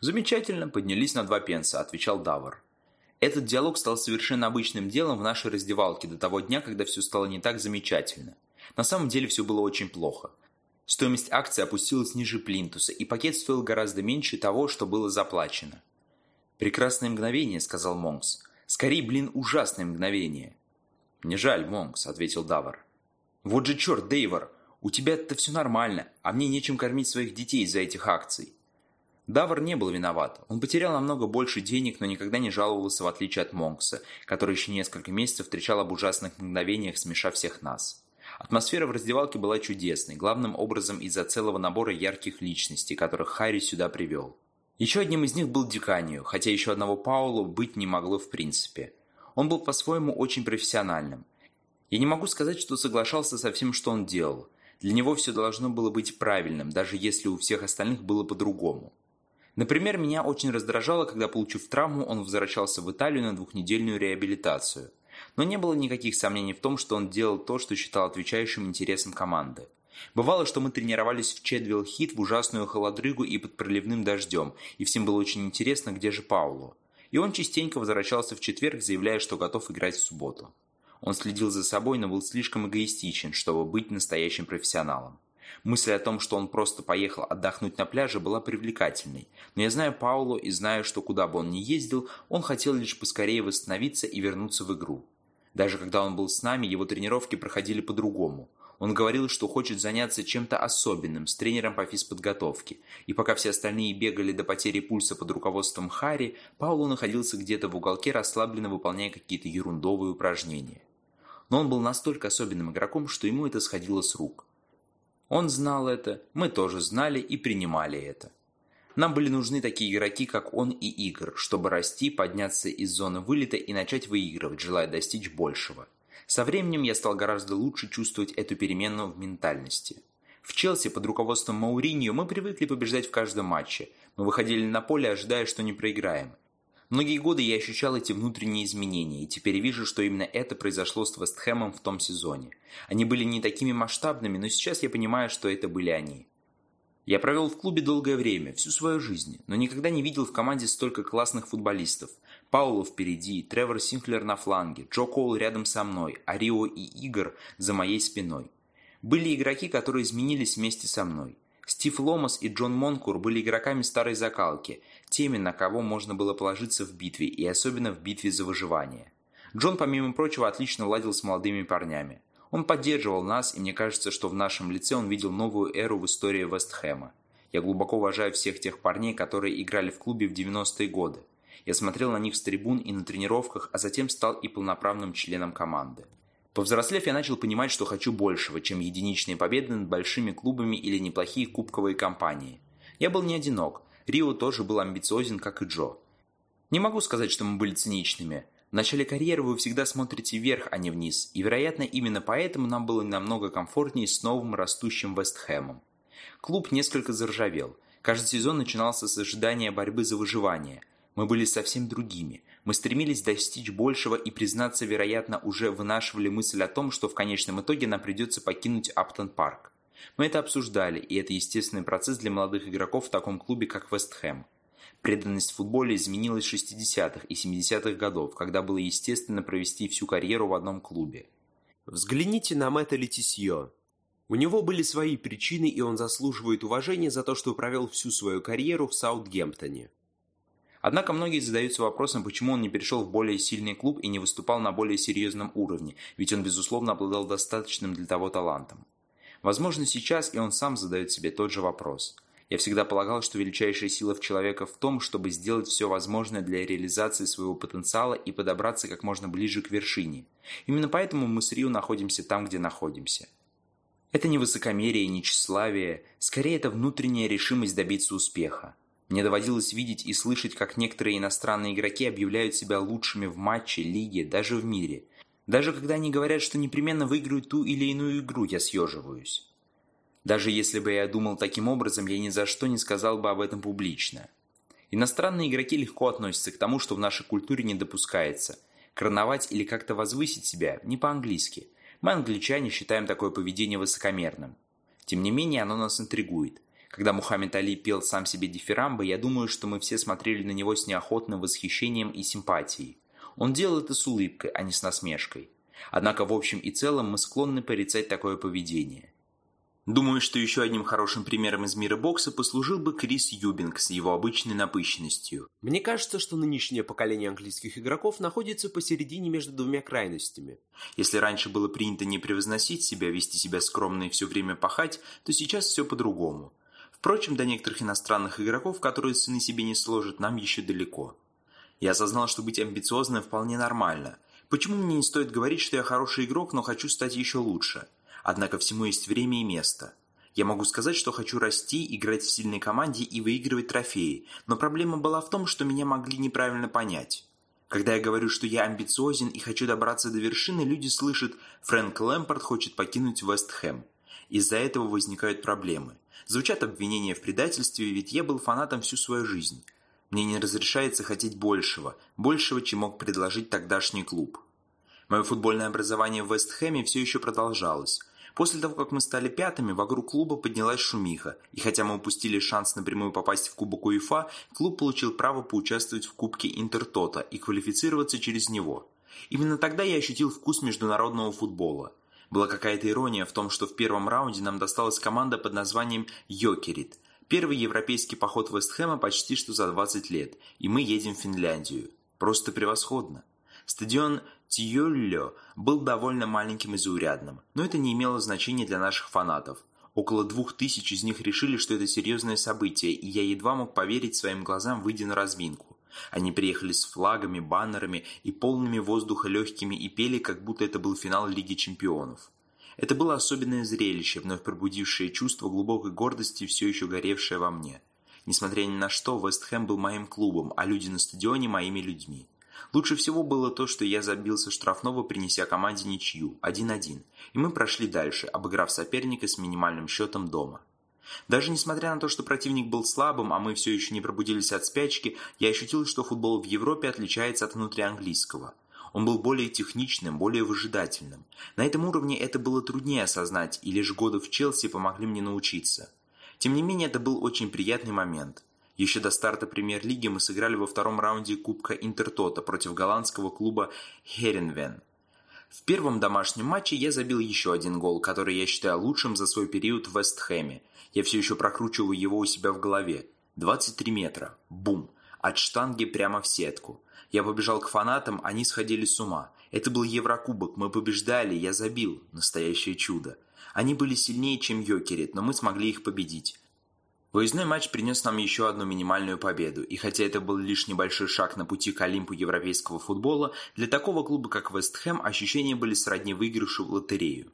«Замечательно, поднялись на два пенса», – отвечал Давар. Этот диалог стал совершенно обычным делом в нашей раздевалке до того дня, когда все стало не так замечательно. На самом деле все было очень плохо. Стоимость акций опустилась ниже плинтуса, и пакет стоил гораздо меньше того, что было заплачено. «Прекрасное мгновение», — сказал Монкс. «Скорее, блин, ужасное мгновение». «Не жаль, Монкс», — ответил Давар. «Вот же черт, Дейвор, у тебя-то все нормально, а мне нечем кормить своих детей из-за этих акций». Давар не был виноват. Он потерял намного больше денег, но никогда не жаловался, в отличие от Монкса, который еще несколько месяцев встречал об ужасных мгновениях, смешав всех нас. Атмосфера в раздевалке была чудесной, главным образом из-за целого набора ярких личностей, которых Харри сюда привел. Еще одним из них был Диканио, хотя еще одного Паулу быть не могло в принципе. Он был по-своему очень профессиональным. Я не могу сказать, что соглашался со всем, что он делал. Для него все должно было быть правильным, даже если у всех остальных было по-другому. Например, меня очень раздражало, когда, получив травму, он возвращался в Италию на двухнедельную реабилитацию. Но не было никаких сомнений в том, что он делал то, что считал отвечающим интересам команды. Бывало, что мы тренировались в Чедвилл-Хит в ужасную холодрыгу и под проливным дождем, и всем было очень интересно, где же Пауло. И он частенько возвращался в четверг, заявляя, что готов играть в субботу. Он следил за собой, но был слишком эгоистичен, чтобы быть настоящим профессионалом. Мысль о том, что он просто поехал отдохнуть на пляже, была привлекательной. Но я знаю Пауло и знаю, что куда бы он ни ездил, он хотел лишь поскорее восстановиться и вернуться в игру. Даже когда он был с нами, его тренировки проходили по-другому. Он говорил, что хочет заняться чем-то особенным с тренером по физподготовке. И пока все остальные бегали до потери пульса под руководством Харри, Пауло находился где-то в уголке, расслабленно выполняя какие-то ерундовые упражнения. Но он был настолько особенным игроком, что ему это сходило с рук. Он знал это, мы тоже знали и принимали это. Нам были нужны такие игроки, как он и Игр, чтобы расти, подняться из зоны вылета и начать выигрывать, желая достичь большего. Со временем я стал гораздо лучше чувствовать эту перемену в ментальности. В Челси под руководством Мауриньо мы привыкли побеждать в каждом матче. Мы выходили на поле, ожидая, что не проиграем. Многие годы я ощущал эти внутренние изменения, и теперь вижу, что именно это произошло с Вестхэмом в том сезоне. Они были не такими масштабными, но сейчас я понимаю, что это были они. Я провел в клубе долгое время, всю свою жизнь, но никогда не видел в команде столько классных футболистов. Пауло впереди, Тревор Синклер на фланге, Джо Коул рядом со мной, Арио и Игор за моей спиной. Были игроки, которые изменились вместе со мной. Стив Ломас и Джон Монкур были игроками старой закалки, теми, на кого можно было положиться в битве, и особенно в битве за выживание. Джон, помимо прочего, отлично ладил с молодыми парнями. Он поддерживал нас, и мне кажется, что в нашем лице он видел новую эру в истории Вестхэма. Я глубоко уважаю всех тех парней, которые играли в клубе в 90-е годы. Я смотрел на них с трибун и на тренировках, а затем стал и полноправным членом команды. Повзрослев, я начал понимать, что хочу большего, чем единичные победы над большими клубами или неплохие кубковые кампании. Я был не одинок. Рио тоже был амбициозен, как и Джо. Не могу сказать, что мы были циничными. В начале карьеры вы всегда смотрите вверх, а не вниз, и, вероятно, именно поэтому нам было намного комфортнее с новым растущим Вестхэмом. Клуб несколько заржавел. Каждый сезон начинался с ожидания борьбы за выживание. Мы были совсем другими. Мы стремились достичь большего и, признаться, вероятно, уже вынашивали мысль о том, что в конечном итоге нам придется покинуть Аптон-парк. Мы это обсуждали, и это естественный процесс для молодых игроков в таком клубе, как Вест Хэм. Преданность в футболе изменилась в 60-х и 70-х годов, когда было естественно провести всю карьеру в одном клубе. Взгляните на Мэтта Летисье. У него были свои причины, и он заслуживает уважения за то, что провел всю свою карьеру в Саутгемптоне. Однако многие задаются вопросом, почему он не перешел в более сильный клуб и не выступал на более серьезном уровне, ведь он, безусловно, обладал достаточным для того талантом. Возможно, сейчас и он сам задает себе тот же вопрос. Я всегда полагал, что величайшая сила в человека в том, чтобы сделать все возможное для реализации своего потенциала и подобраться как можно ближе к вершине. Именно поэтому мы с Рио находимся там, где находимся. Это не высокомерие, не тщеславие, скорее это внутренняя решимость добиться успеха. Мне доводилось видеть и слышать, как некоторые иностранные игроки объявляют себя лучшими в матче, лиге, даже в мире, даже когда они говорят, что непременно выиграют ту или иную игру, я съеживаюсь. Даже если бы я думал таким образом, я ни за что не сказал бы об этом публично. Иностранные игроки легко относятся к тому, что в нашей культуре не допускается. Короновать или как-то возвысить себя не по-английски. Мы, англичане, считаем такое поведение высокомерным. Тем не менее, оно нас интригует. Когда Мухаммед Али пел сам себе дифирамбы, я думаю, что мы все смотрели на него с неохотным восхищением и симпатией. Он делал это с улыбкой, а не с насмешкой. Однако в общем и целом мы склонны порицать такое поведение. Думаю, что еще одним хорошим примером из мира бокса послужил бы Крис Юбинг с его обычной напыщенностью. Мне кажется, что нынешнее поколение английских игроков находится посередине между двумя крайностями. Если раньше было принято не превозносить себя, вести себя скромно и все время пахать, то сейчас все по-другому. Впрочем, до некоторых иностранных игроков, которые сыны себе не сложат, нам еще далеко. Я осознал, что быть амбициозным вполне нормально. Почему мне не стоит говорить, что я хороший игрок, но хочу стать еще лучше? Однако всему есть время и место. Я могу сказать, что хочу расти, играть в сильной команде и выигрывать трофеи, но проблема была в том, что меня могли неправильно понять. Когда я говорю, что я амбициозен и хочу добраться до вершины, люди слышат «Фрэнк Лэмпорт хочет покинуть Вест Хэм». Из-за этого возникают проблемы. Звучат обвинения в предательстве, ведь я был фанатом всю свою жизнь. Мне не разрешается хотеть большего, большего, чем мог предложить тогдашний клуб. Мое футбольное образование в Вестхэме все еще продолжалось. После того, как мы стали пятыми, вокруг клуба поднялась шумиха, и хотя мы упустили шанс напрямую попасть в Кубок УЕФА, клуб получил право поучаствовать в Кубке Интертота и квалифицироваться через него. Именно тогда я ощутил вкус международного футбола. Была какая-то ирония в том, что в первом раунде нам досталась команда под названием «Йокерит», Первый европейский поход Вестхэма почти что за 20 лет, и мы едем в Финляндию. Просто превосходно. Стадион Тьюллё был довольно маленьким и заурядным, но это не имело значения для наших фанатов. Около двух тысяч из них решили, что это серьезное событие, и я едва мог поверить своим глазам, выйдя на разминку. Они приехали с флагами, баннерами и полными воздуха легкими и пели, как будто это был финал Лиги Чемпионов. Это было особенное зрелище, вновь пробудившее чувство глубокой гордости, все еще горевшее во мне. Несмотря ни на что, Вестхэм был моим клубом, а люди на стадионе моими людьми. Лучше всего было то, что я забился штрафного, принеся команде ничью, 1-1, и мы прошли дальше, обыграв соперника с минимальным счетом дома. Даже несмотря на то, что противник был слабым, а мы все еще не пробудились от спячки, я ощутил, что футбол в Европе отличается от внутрианглийского. Он был более техничным, более выжидательным. На этом уровне это было труднее осознать, и лишь годы в Челси помогли мне научиться. Тем не менее, это был очень приятный момент. Еще до старта премьер-лиги мы сыграли во втором раунде Кубка Интертота против голландского клуба Херенвен. В первом домашнем матче я забил еще один гол, который я считаю лучшим за свой период в Вестхэме. Я все еще прокручиваю его у себя в голове. 23 метра. Бум. От штанги прямо в сетку. Я побежал к фанатам, они сходили с ума. Это был Еврокубок, мы побеждали, я забил. Настоящее чудо. Они были сильнее, чем Йокерит, но мы смогли их победить. Выездной матч принес нам еще одну минимальную победу, и хотя это был лишь небольшой шаг на пути к Олимпу европейского футбола, для такого клуба, как Вестхэм, ощущения были сродни выигрышу в лотерею.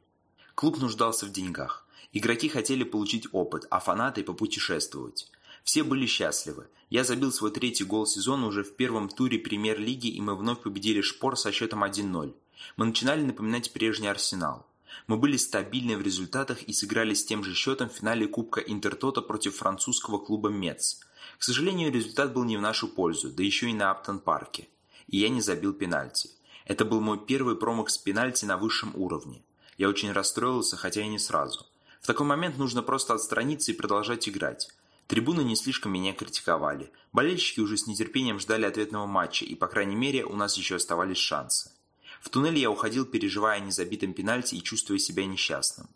Клуб нуждался в деньгах. Игроки хотели получить опыт, а фанаты – попутешествовать. Все были счастливы. Я забил свой третий гол сезона уже в первом туре премьер-лиги, и мы вновь победили Шпор со счетом 1-0. Мы начинали напоминать прежний Арсенал. Мы были стабильны в результатах и сыграли с тем же счетом в финале Кубка Интертота против французского клуба Мец. К сожалению, результат был не в нашу пользу, да еще и на Аптон-парке. И я не забил пенальти. Это был мой первый промах с пенальти на высшем уровне. Я очень расстроился, хотя и не сразу. В такой момент нужно просто отстраниться и продолжать играть. Трибуны не слишком меня критиковали. Болельщики уже с нетерпением ждали ответного матча, и, по крайней мере, у нас еще оставались шансы. В туннель я уходил, переживая незабитым пенальти и чувствуя себя несчастным.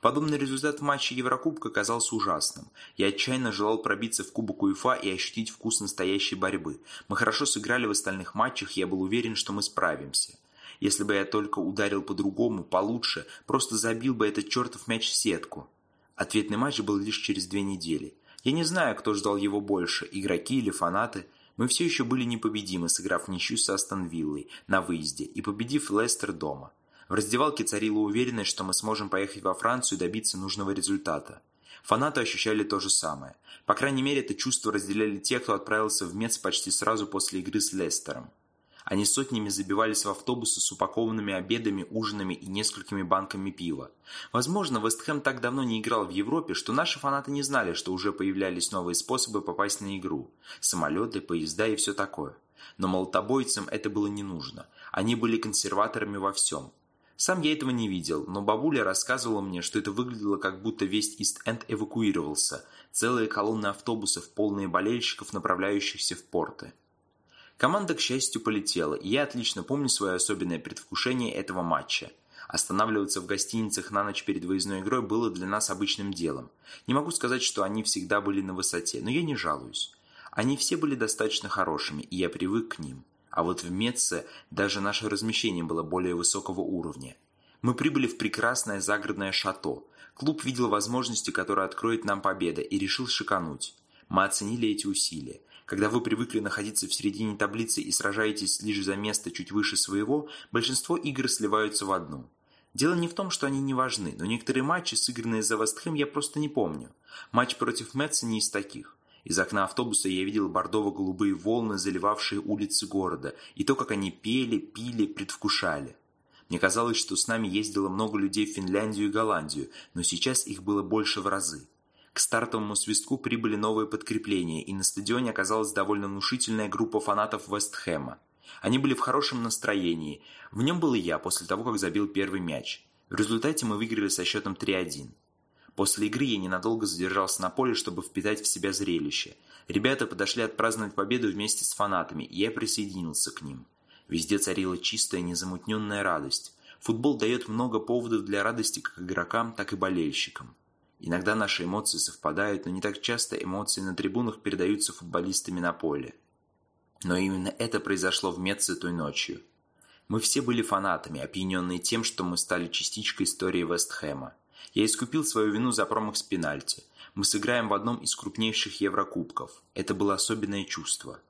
Подобный результат в матче Еврокубка казался ужасным. Я отчаянно желал пробиться в Кубок УЕФА и ощутить вкус настоящей борьбы. Мы хорошо сыграли в остальных матчах, я был уверен, что мы справимся. Если бы я только ударил по-другому, получше, просто забил бы этот чертов мяч в сетку. Ответный матч был лишь через две недели. Я не знаю, кто ждал его больше, игроки или фанаты, мы все еще были непобедимы, сыграв ничью с Астон Виллой на выезде и победив Лестер дома. В раздевалке царила уверенность, что мы сможем поехать во Францию и добиться нужного результата. Фанаты ощущали то же самое. По крайней мере, это чувство разделяли те, кто отправился в Мец почти сразу после игры с Лестером. Они сотнями забивались в автобусы с упакованными обедами, ужинами и несколькими банками пива. Возможно, Вестхэм так давно не играл в Европе, что наши фанаты не знали, что уже появлялись новые способы попасть на игру. Самолеты, поезда и все такое. Но молотобойцам это было не нужно. Они были консерваторами во всем. Сам я этого не видел, но бабуля рассказывала мне, что это выглядело как будто весь Ист-Энд эвакуировался. Целые колонны автобусов, полные болельщиков, направляющихся в порты. Команда, к счастью, полетела, и я отлично помню свое особенное предвкушение этого матча. Останавливаться в гостиницах на ночь перед выездной игрой было для нас обычным делом. Не могу сказать, что они всегда были на высоте, но я не жалуюсь. Они все были достаточно хорошими, и я привык к ним. А вот в Мецце даже наше размещение было более высокого уровня. Мы прибыли в прекрасное загородное шато. Клуб видел возможности, которые откроет нам победа, и решил шикануть. Мы оценили эти усилия. Когда вы привыкли находиться в середине таблицы и сражаетесь лишь за место чуть выше своего, большинство игр сливаются в одну. Дело не в том, что они не важны, но некоторые матчи, сыгранные за Вестхэм, я просто не помню. Матч против Мэтса не из таких. Из окна автобуса я видел бордово-голубые волны, заливавшие улицы города, и то, как они пели, пили, предвкушали. Мне казалось, что с нами ездило много людей в Финляндию и Голландию, но сейчас их было больше в разы. К стартовому свистку прибыли новые подкрепления, и на стадионе оказалась довольно внушительная группа фанатов Вестхэма. Они были в хорошем настроении. В нем был и я после того, как забил первый мяч. В результате мы выиграли со счетом 3-1. После игры я ненадолго задержался на поле, чтобы впитать в себя зрелище. Ребята подошли отпраздновать победу вместе с фанатами, и я присоединился к ним. Везде царила чистая, незамутненная радость. Футбол дает много поводов для радости как игрокам, так и болельщикам. Иногда наши эмоции совпадают, но не так часто эмоции на трибунах передаются футболистами на поле. Но именно это произошло в Мецце той ночью. Мы все были фанатами, опьяненные тем, что мы стали частичкой истории Вестхэма. Я искупил свою вину за промах с пенальти. Мы сыграем в одном из крупнейших Еврокубков. Это было особенное чувство.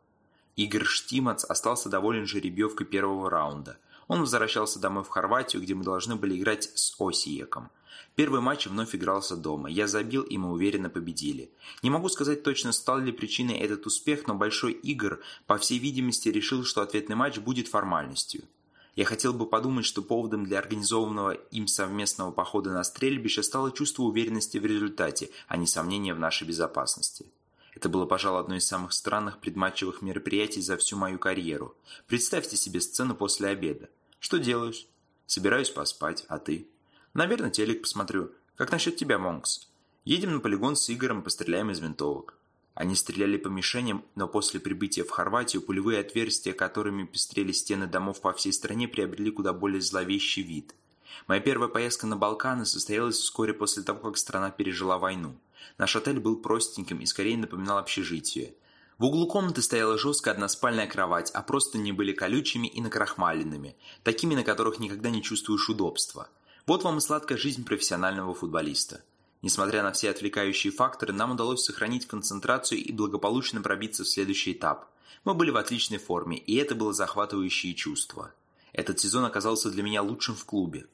Игорь Штимац остался доволен жеребьевкой первого раунда. Он возвращался домой в Хорватию, где мы должны были играть с Осиеком – Первый матч вновь игрался дома. Я забил, и мы уверенно победили. Не могу сказать точно, стал ли причиной этот успех, но Большой Игр, по всей видимости, решил, что ответный матч будет формальностью. Я хотел бы подумать, что поводом для организованного им совместного похода на стрельбище стало чувство уверенности в результате, а не сомнение в нашей безопасности. Это было, пожалуй, одно из самых странных предматчевых мероприятий за всю мою карьеру. Представьте себе сцену после обеда. Что делаешь? Собираюсь поспать, а ты? Наверное, телек посмотрю. Как насчет тебя, Монкс? Едем на полигон с Игорем, постреляем из винтовок. Они стреляли по мишеням, но после прибытия в Хорватию пулевые отверстия, которыми пестрели стены домов по всей стране, приобрели куда более зловещий вид. Моя первая поездка на Балканы состоялась вскоре после того, как страна пережила войну. Наш отель был простеньким и скорее напоминал общежитие. В углу комнаты стояла жесткая односпальная кровать, а просто не были колючими и накрахмаленными, такими, на которых никогда не чувствуешь удобства. Вот вам и сладкая жизнь профессионального футболиста. Несмотря на все отвлекающие факторы, нам удалось сохранить концентрацию и благополучно пробиться в следующий этап. Мы были в отличной форме, и это было захватывающее чувство. Этот сезон оказался для меня лучшим в клубе.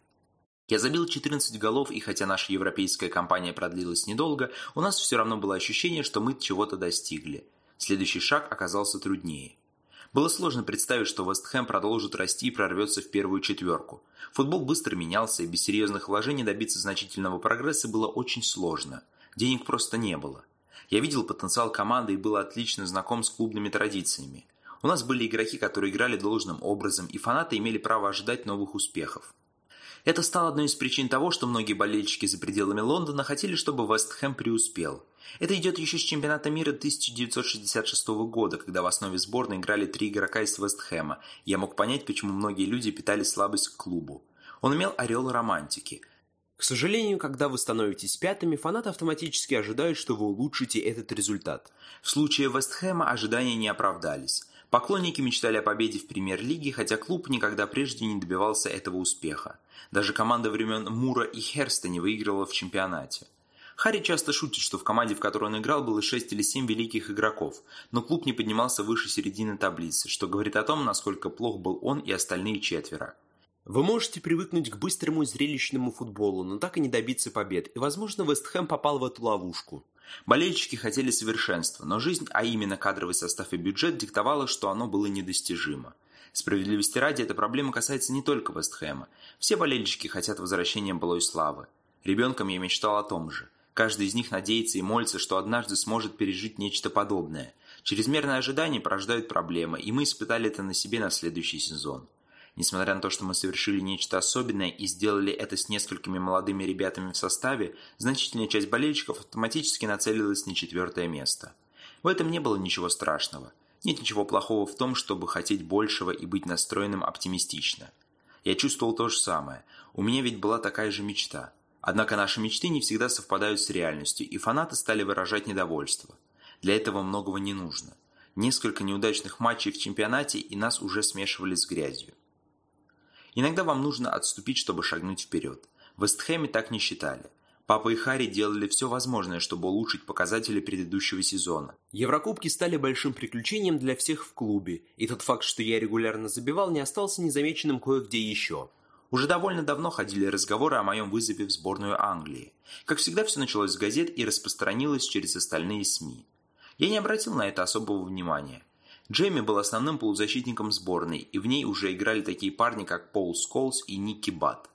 Я забил 14 голов, и хотя наша европейская кампания продлилась недолго, у нас все равно было ощущение, что мы чего-то достигли. Следующий шаг оказался труднее. Было сложно представить, что Вестхэм продолжит расти и прорвется в первую четверку. Футбол быстро менялся, и без серьезных вложений добиться значительного прогресса было очень сложно. Денег просто не было. Я видел потенциал команды и был отлично знаком с клубными традициями. У нас были игроки, которые играли должным образом, и фанаты имели право ожидать новых успехов. Это стало одной из причин того, что многие болельщики за пределами Лондона хотели, чтобы Вестхэм преуспел. Это идет еще с чемпионата мира 1966 года, когда в основе сборной играли три игрока из Вестхэма. Я мог понять, почему многие люди питали слабость к клубу. Он имел орел романтики. К сожалению, когда вы становитесь пятыми, фанаты автоматически ожидают, что вы улучшите этот результат. В случае Вестхэма ожидания не оправдались. Поклонники мечтали о победе в премьер-лиге, хотя клуб никогда прежде не добивался этого успеха. Даже команда времен Мура и Херста не выигрывала в чемпионате. Харри часто шутит, что в команде, в которой он играл, было 6 или 7 великих игроков, но клуб не поднимался выше середины таблицы, что говорит о том, насколько плох был он и остальные четверо. Вы можете привыкнуть к быстрому и зрелищному футболу, но так и не добиться побед, и, возможно, Вестхэм попал в эту ловушку. Болельщики хотели совершенства, но жизнь, а именно кадровый состав и бюджет, диктовала, что оно было недостижимо. Справедливости ради, эта проблема касается не только Вестхэма. Все болельщики хотят возвращения былой славы. Ребенком я мечтал о том же. Каждый из них надеется и молится, что однажды сможет пережить нечто подобное. Чрезмерное ожидание порождает проблемы, и мы испытали это на себе на следующий сезон. Несмотря на то, что мы совершили нечто особенное и сделали это с несколькими молодыми ребятами в составе, значительная часть болельщиков автоматически нацелилась на четвертое место. В этом не было ничего страшного. Нет ничего плохого в том, чтобы хотеть большего и быть настроенным оптимистично. Я чувствовал то же самое. У меня ведь была такая же мечта. Однако наши мечты не всегда совпадают с реальностью, и фанаты стали выражать недовольство. Для этого многого не нужно. Несколько неудачных матчей в чемпионате, и нас уже смешивали с грязью. Иногда вам нужно отступить, чтобы шагнуть вперед. В Вестхэме так не считали. Папа и Харри делали все возможное, чтобы улучшить показатели предыдущего сезона. Еврокубки стали большим приключением для всех в клубе, и тот факт, что я регулярно забивал, не остался незамеченным кое-где еще. Уже довольно давно ходили разговоры о моем вызове в сборную Англии. Как всегда, все началось с газет и распространилось через остальные СМИ. Я не обратил на это особого внимания. Джейми был основным полузащитником сборной, и в ней уже играли такие парни, как Пол Сколс и Ники Бат.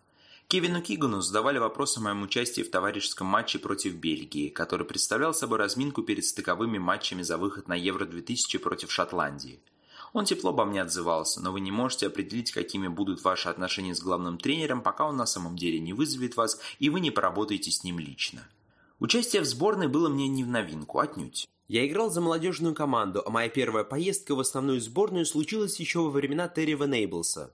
Кевину Кигану задавали вопрос о моем участии в товарищеском матче против Бельгии, который представлял собой разминку перед стыковыми матчами за выход на Евро-2000 против Шотландии. Он тепло обо мне отзывался, но вы не можете определить, какими будут ваши отношения с главным тренером, пока он на самом деле не вызовет вас, и вы не поработаете с ним лично. Участие в сборной было мне не в новинку, отнюдь. Я играл за молодежную команду, а моя первая поездка в основную сборную случилась еще во времена Терри Венейблса.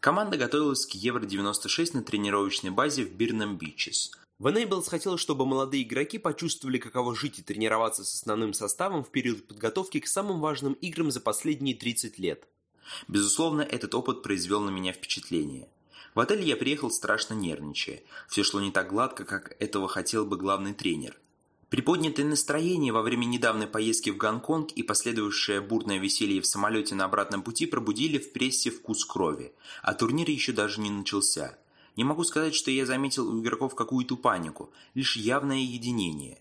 Команда готовилась к Евро-96 на тренировочной базе в Бирном-Бичес. Венейблс хотел, чтобы молодые игроки почувствовали, каково жить и тренироваться с основным составом в период подготовки к самым важным играм за последние 30 лет. Безусловно, этот опыт произвел на меня впечатление. В отель я приехал страшно нервничая. Все шло не так гладко, как этого хотел бы главный тренер. Приподнятое настроение во время недавней поездки в Гонконг и последовавшее бурное веселье в самолете на обратном пути пробудили в прессе вкус крови, а турнир еще даже не начался. Не могу сказать, что я заметил у игроков какую-то панику, лишь явное единение.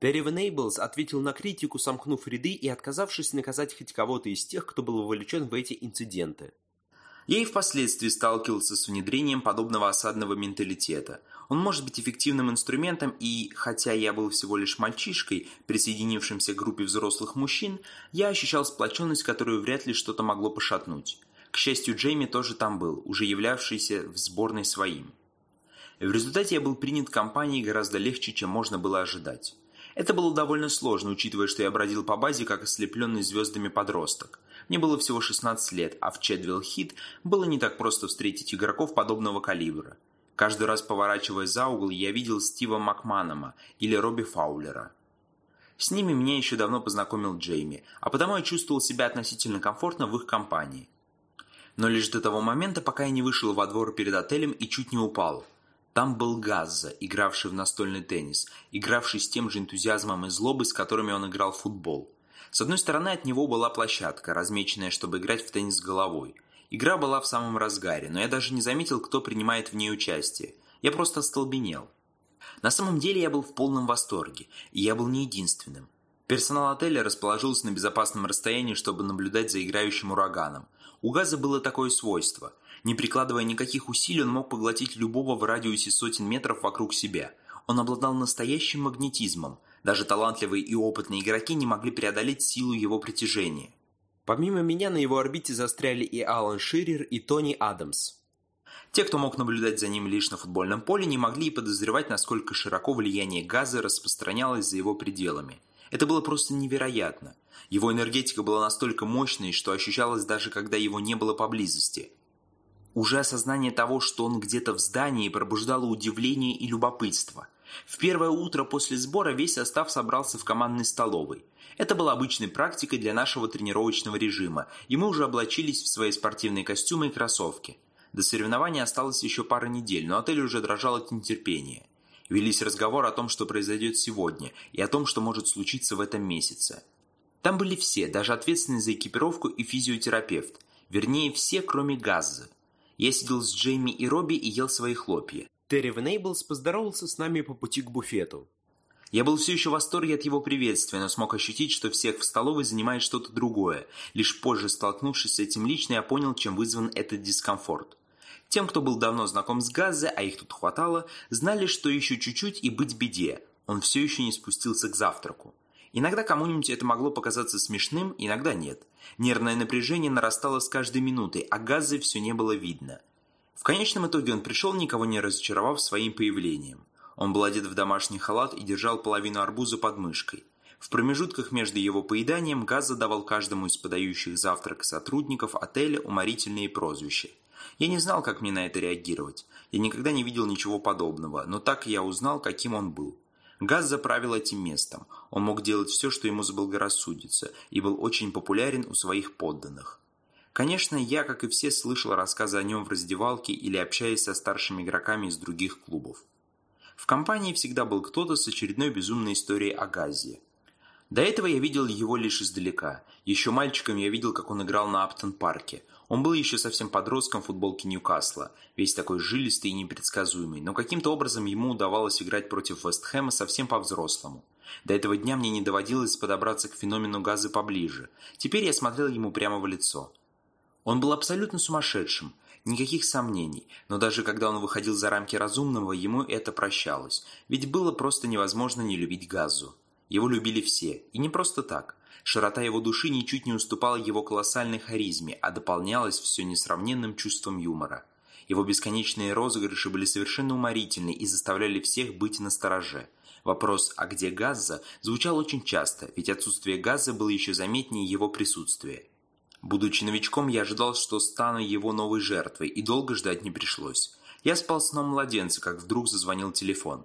Терри Венейблс ответил на критику, сомкнув ряды и отказавшись наказать хоть кого-то из тех, кто был вовлечен в эти инциденты. Я и впоследствии сталкивался с внедрением подобного осадного менталитета – он может быть эффективным инструментом, и хотя я был всего лишь мальчишкой, присоединившимся к группе взрослых мужчин, я ощущал сплоченность, которую вряд ли что-то могло пошатнуть. К счастью, Джейми тоже там был, уже являвшийся в сборной своим. В результате я был принят компанией гораздо легче, чем можно было ожидать. Это было довольно сложно, учитывая, что я бродил по базе как ослепленный звездами подросток. Мне было всего 16 лет, а в Чедвилл Хит было не так просто встретить игроков подобного калибра. Каждый раз поворачивая за угол, я видел Стива Макманома или Робби Фаулера. С ними меня еще давно познакомил Джейми, а потому я чувствовал себя относительно комфортно в их компании. Но лишь до того момента, пока я не вышел во двор перед отелем и чуть не упал. Там был Газза, игравший в настольный теннис, игравший с тем же энтузиазмом и злобой, с которыми он играл в футбол. С одной стороны от него была площадка, размеченная, чтобы играть в теннис головой – Игра была в самом разгаре, но я даже не заметил, кто принимает в ней участие. Я просто остолбенел. На самом деле я был в полном восторге, и я был не единственным. Персонал отеля расположился на безопасном расстоянии, чтобы наблюдать за играющим ураганом. У газа было такое свойство. Не прикладывая никаких усилий, он мог поглотить любого в радиусе сотен метров вокруг себя. Он обладал настоящим магнетизмом. Даже талантливые и опытные игроки не могли преодолеть силу его притяжения. Помимо меня на его орбите застряли и Алан Ширер, и Тони Адамс. Те, кто мог наблюдать за ним лишь на футбольном поле, не могли и подозревать, насколько широко влияние газа распространялось за его пределами. Это было просто невероятно. Его энергетика была настолько мощной, что ощущалось даже когда его не было поблизости. Уже осознание того, что он где-то в здании, пробуждало удивление и любопытство. В первое утро после сбора весь состав собрался в командной столовой – это было обычной практикой для нашего тренировочного режима, и мы уже облачились в свои спортивные костюмы и кроссовки. До соревнования осталось еще пара недель, но отель уже дрожал от нетерпения. Велись разговоры о том, что произойдет сегодня, и о том, что может случиться в этом месяце. Там были все, даже ответственный за экипировку и физиотерапевт. Вернее, все, кроме Газзы. Я сидел с Джейми и Робби и ел свои хлопья. Терри Венейблс поздоровался с нами по пути к буфету. Я был все еще в восторге от его приветствия, но смог ощутить, что всех в столовой занимает что-то другое. Лишь позже, столкнувшись с этим лично, я понял, чем вызван этот дискомфорт. Тем, кто был давно знаком с Газзе, а их тут хватало, знали, что еще чуть-чуть и быть беде. Он все еще не спустился к завтраку. Иногда кому-нибудь это могло показаться смешным, иногда нет. Нервное напряжение нарастало с каждой минутой, а Газзе все не было видно. В конечном итоге он пришел, никого не разочаровав своим появлением. Он был одет в домашний халат и держал половину арбуза под мышкой. В промежутках между его поеданием Газ задавал каждому из подающих завтрак сотрудников отеля уморительные прозвища. Я не знал, как мне на это реагировать. Я никогда не видел ничего подобного, но так я узнал, каким он был. Газ заправил этим местом. Он мог делать все, что ему заблагорассудится, и был очень популярен у своих подданных. Конечно, я, как и все, слышал рассказы о нем в раздевалке или общаясь со старшими игроками из других клубов. В компании всегда был кто-то с очередной безумной историей о Газе. До этого я видел его лишь издалека. Еще мальчиком я видел, как он играл на Аптон-парке. Он был еще совсем подростком в футболке Ньюкасла, весь такой жилистый и непредсказуемый, но каким-то образом ему удавалось играть против Вестхэма совсем по-взрослому. До этого дня мне не доводилось подобраться к феномену газа поближе. Теперь я смотрел ему прямо в лицо. Он был абсолютно сумасшедшим, Никаких сомнений, но даже когда он выходил за рамки разумного, ему это прощалось, ведь было просто невозможно не любить Газу. Его любили все, и не просто так. Широта его души ничуть не уступала его колоссальной харизме, а дополнялась все несравненным чувством юмора. Его бесконечные розыгрыши были совершенно уморительны и заставляли всех быть настороже. Вопрос «А где Газа?» звучал очень часто, ведь отсутствие Газа было еще заметнее его присутствия. Будучи новичком, я ожидал, что стану его новой жертвой, и долго ждать не пришлось. Я спал сном младенца, как вдруг зазвонил телефон.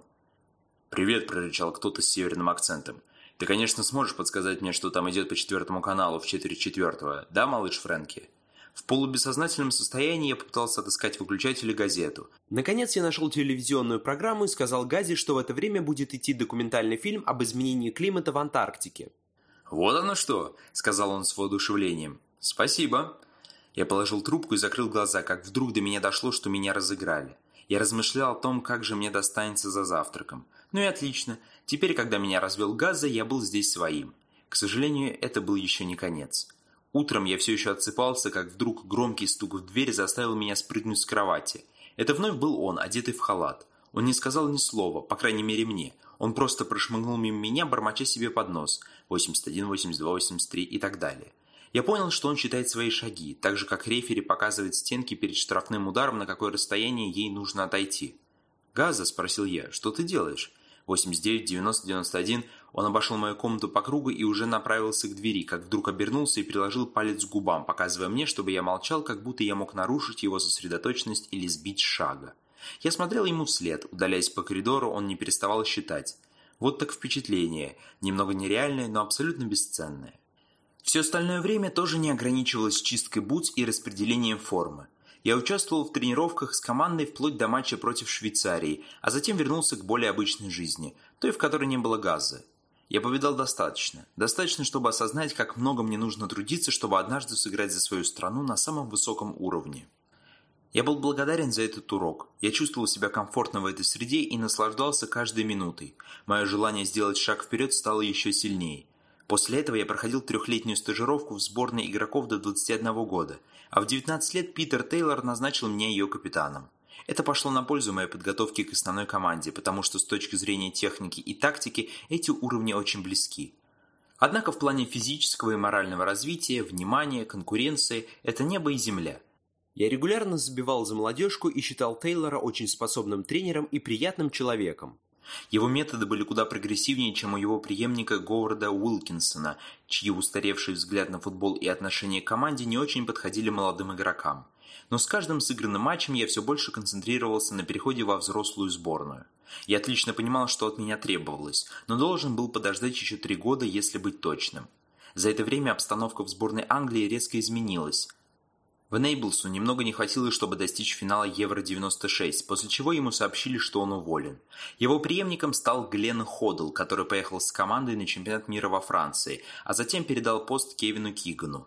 «Привет», – прорычал кто-то с северным акцентом. «Ты, конечно, сможешь подсказать мне, что там идет по четвертому каналу в четверть четвертого, да, малыш Фрэнки?» В полубессознательном состоянии я попытался отыскать выключатель и газету. Наконец я нашел телевизионную программу и сказал Газе, что в это время будет идти документальный фильм об изменении климата в Антарктике. «Вот оно что!» – сказал он с воодушевлением. «Спасибо». Я положил трубку и закрыл глаза, как вдруг до меня дошло, что меня разыграли. Я размышлял о том, как же мне достанется за завтраком. Ну и отлично. Теперь, когда меня развел Газа, я был здесь своим. К сожалению, это был еще не конец. Утром я все еще отсыпался, как вдруг громкий стук в дверь заставил меня спрыгнуть с кровати. Это вновь был он, одетый в халат. Он не сказал ни слова, по крайней мере мне. Он просто прошмыгнул мимо меня, бормоча себе под нос. 81, 82, 83 и так далее. Я понял, что он считает свои шаги, так же как рефери показывает стенки перед штрафным ударом, на какое расстояние ей нужно отойти. «Газа?» – спросил я. «Что ты делаешь?» 89, 90, 91. Он обошел мою комнату по кругу и уже направился к двери, как вдруг обернулся и приложил палец к губам, показывая мне, чтобы я молчал, как будто я мог нарушить его сосредоточенность или сбить шага. Я смотрел ему вслед, удаляясь по коридору, он не переставал считать. Вот так впечатление, немного нереальное, но абсолютно бесценное. Все остальное время тоже не ограничивалось чисткой бутс и распределением формы. Я участвовал в тренировках с командой вплоть до матча против Швейцарии, а затем вернулся к более обычной жизни, той, в которой не было газа. Я повидал достаточно. Достаточно, чтобы осознать, как много мне нужно трудиться, чтобы однажды сыграть за свою страну на самом высоком уровне. Я был благодарен за этот урок. Я чувствовал себя комфортно в этой среде и наслаждался каждой минутой. Мое желание сделать шаг вперед стало еще сильнее. После этого я проходил трехлетнюю стажировку в сборной игроков до 21 года, а в 19 лет Питер Тейлор назначил меня ее капитаном. Это пошло на пользу моей подготовке к основной команде, потому что с точки зрения техники и тактики эти уровни очень близки. Однако в плане физического и морального развития, внимания, конкуренции – это небо и земля. Я регулярно забивал за молодежку и считал Тейлора очень способным тренером и приятным человеком. Его методы были куда прогрессивнее, чем у его преемника Говарда Уилкинсона, чьи устаревший взгляд на футбол и отношение к команде не очень подходили молодым игрокам. Но с каждым сыгранным матчем я все больше концентрировался на переходе во взрослую сборную. Я отлично понимал, что от меня требовалось, но должен был подождать еще три года, если быть точным. За это время обстановка в сборной Англии резко изменилась. В Нейблсу немного не хватило, чтобы достичь финала Евро-96, после чего ему сообщили, что он уволен. Его преемником стал Глен Ходл, который поехал с командой на чемпионат мира во Франции, а затем передал пост Кевину Кигану.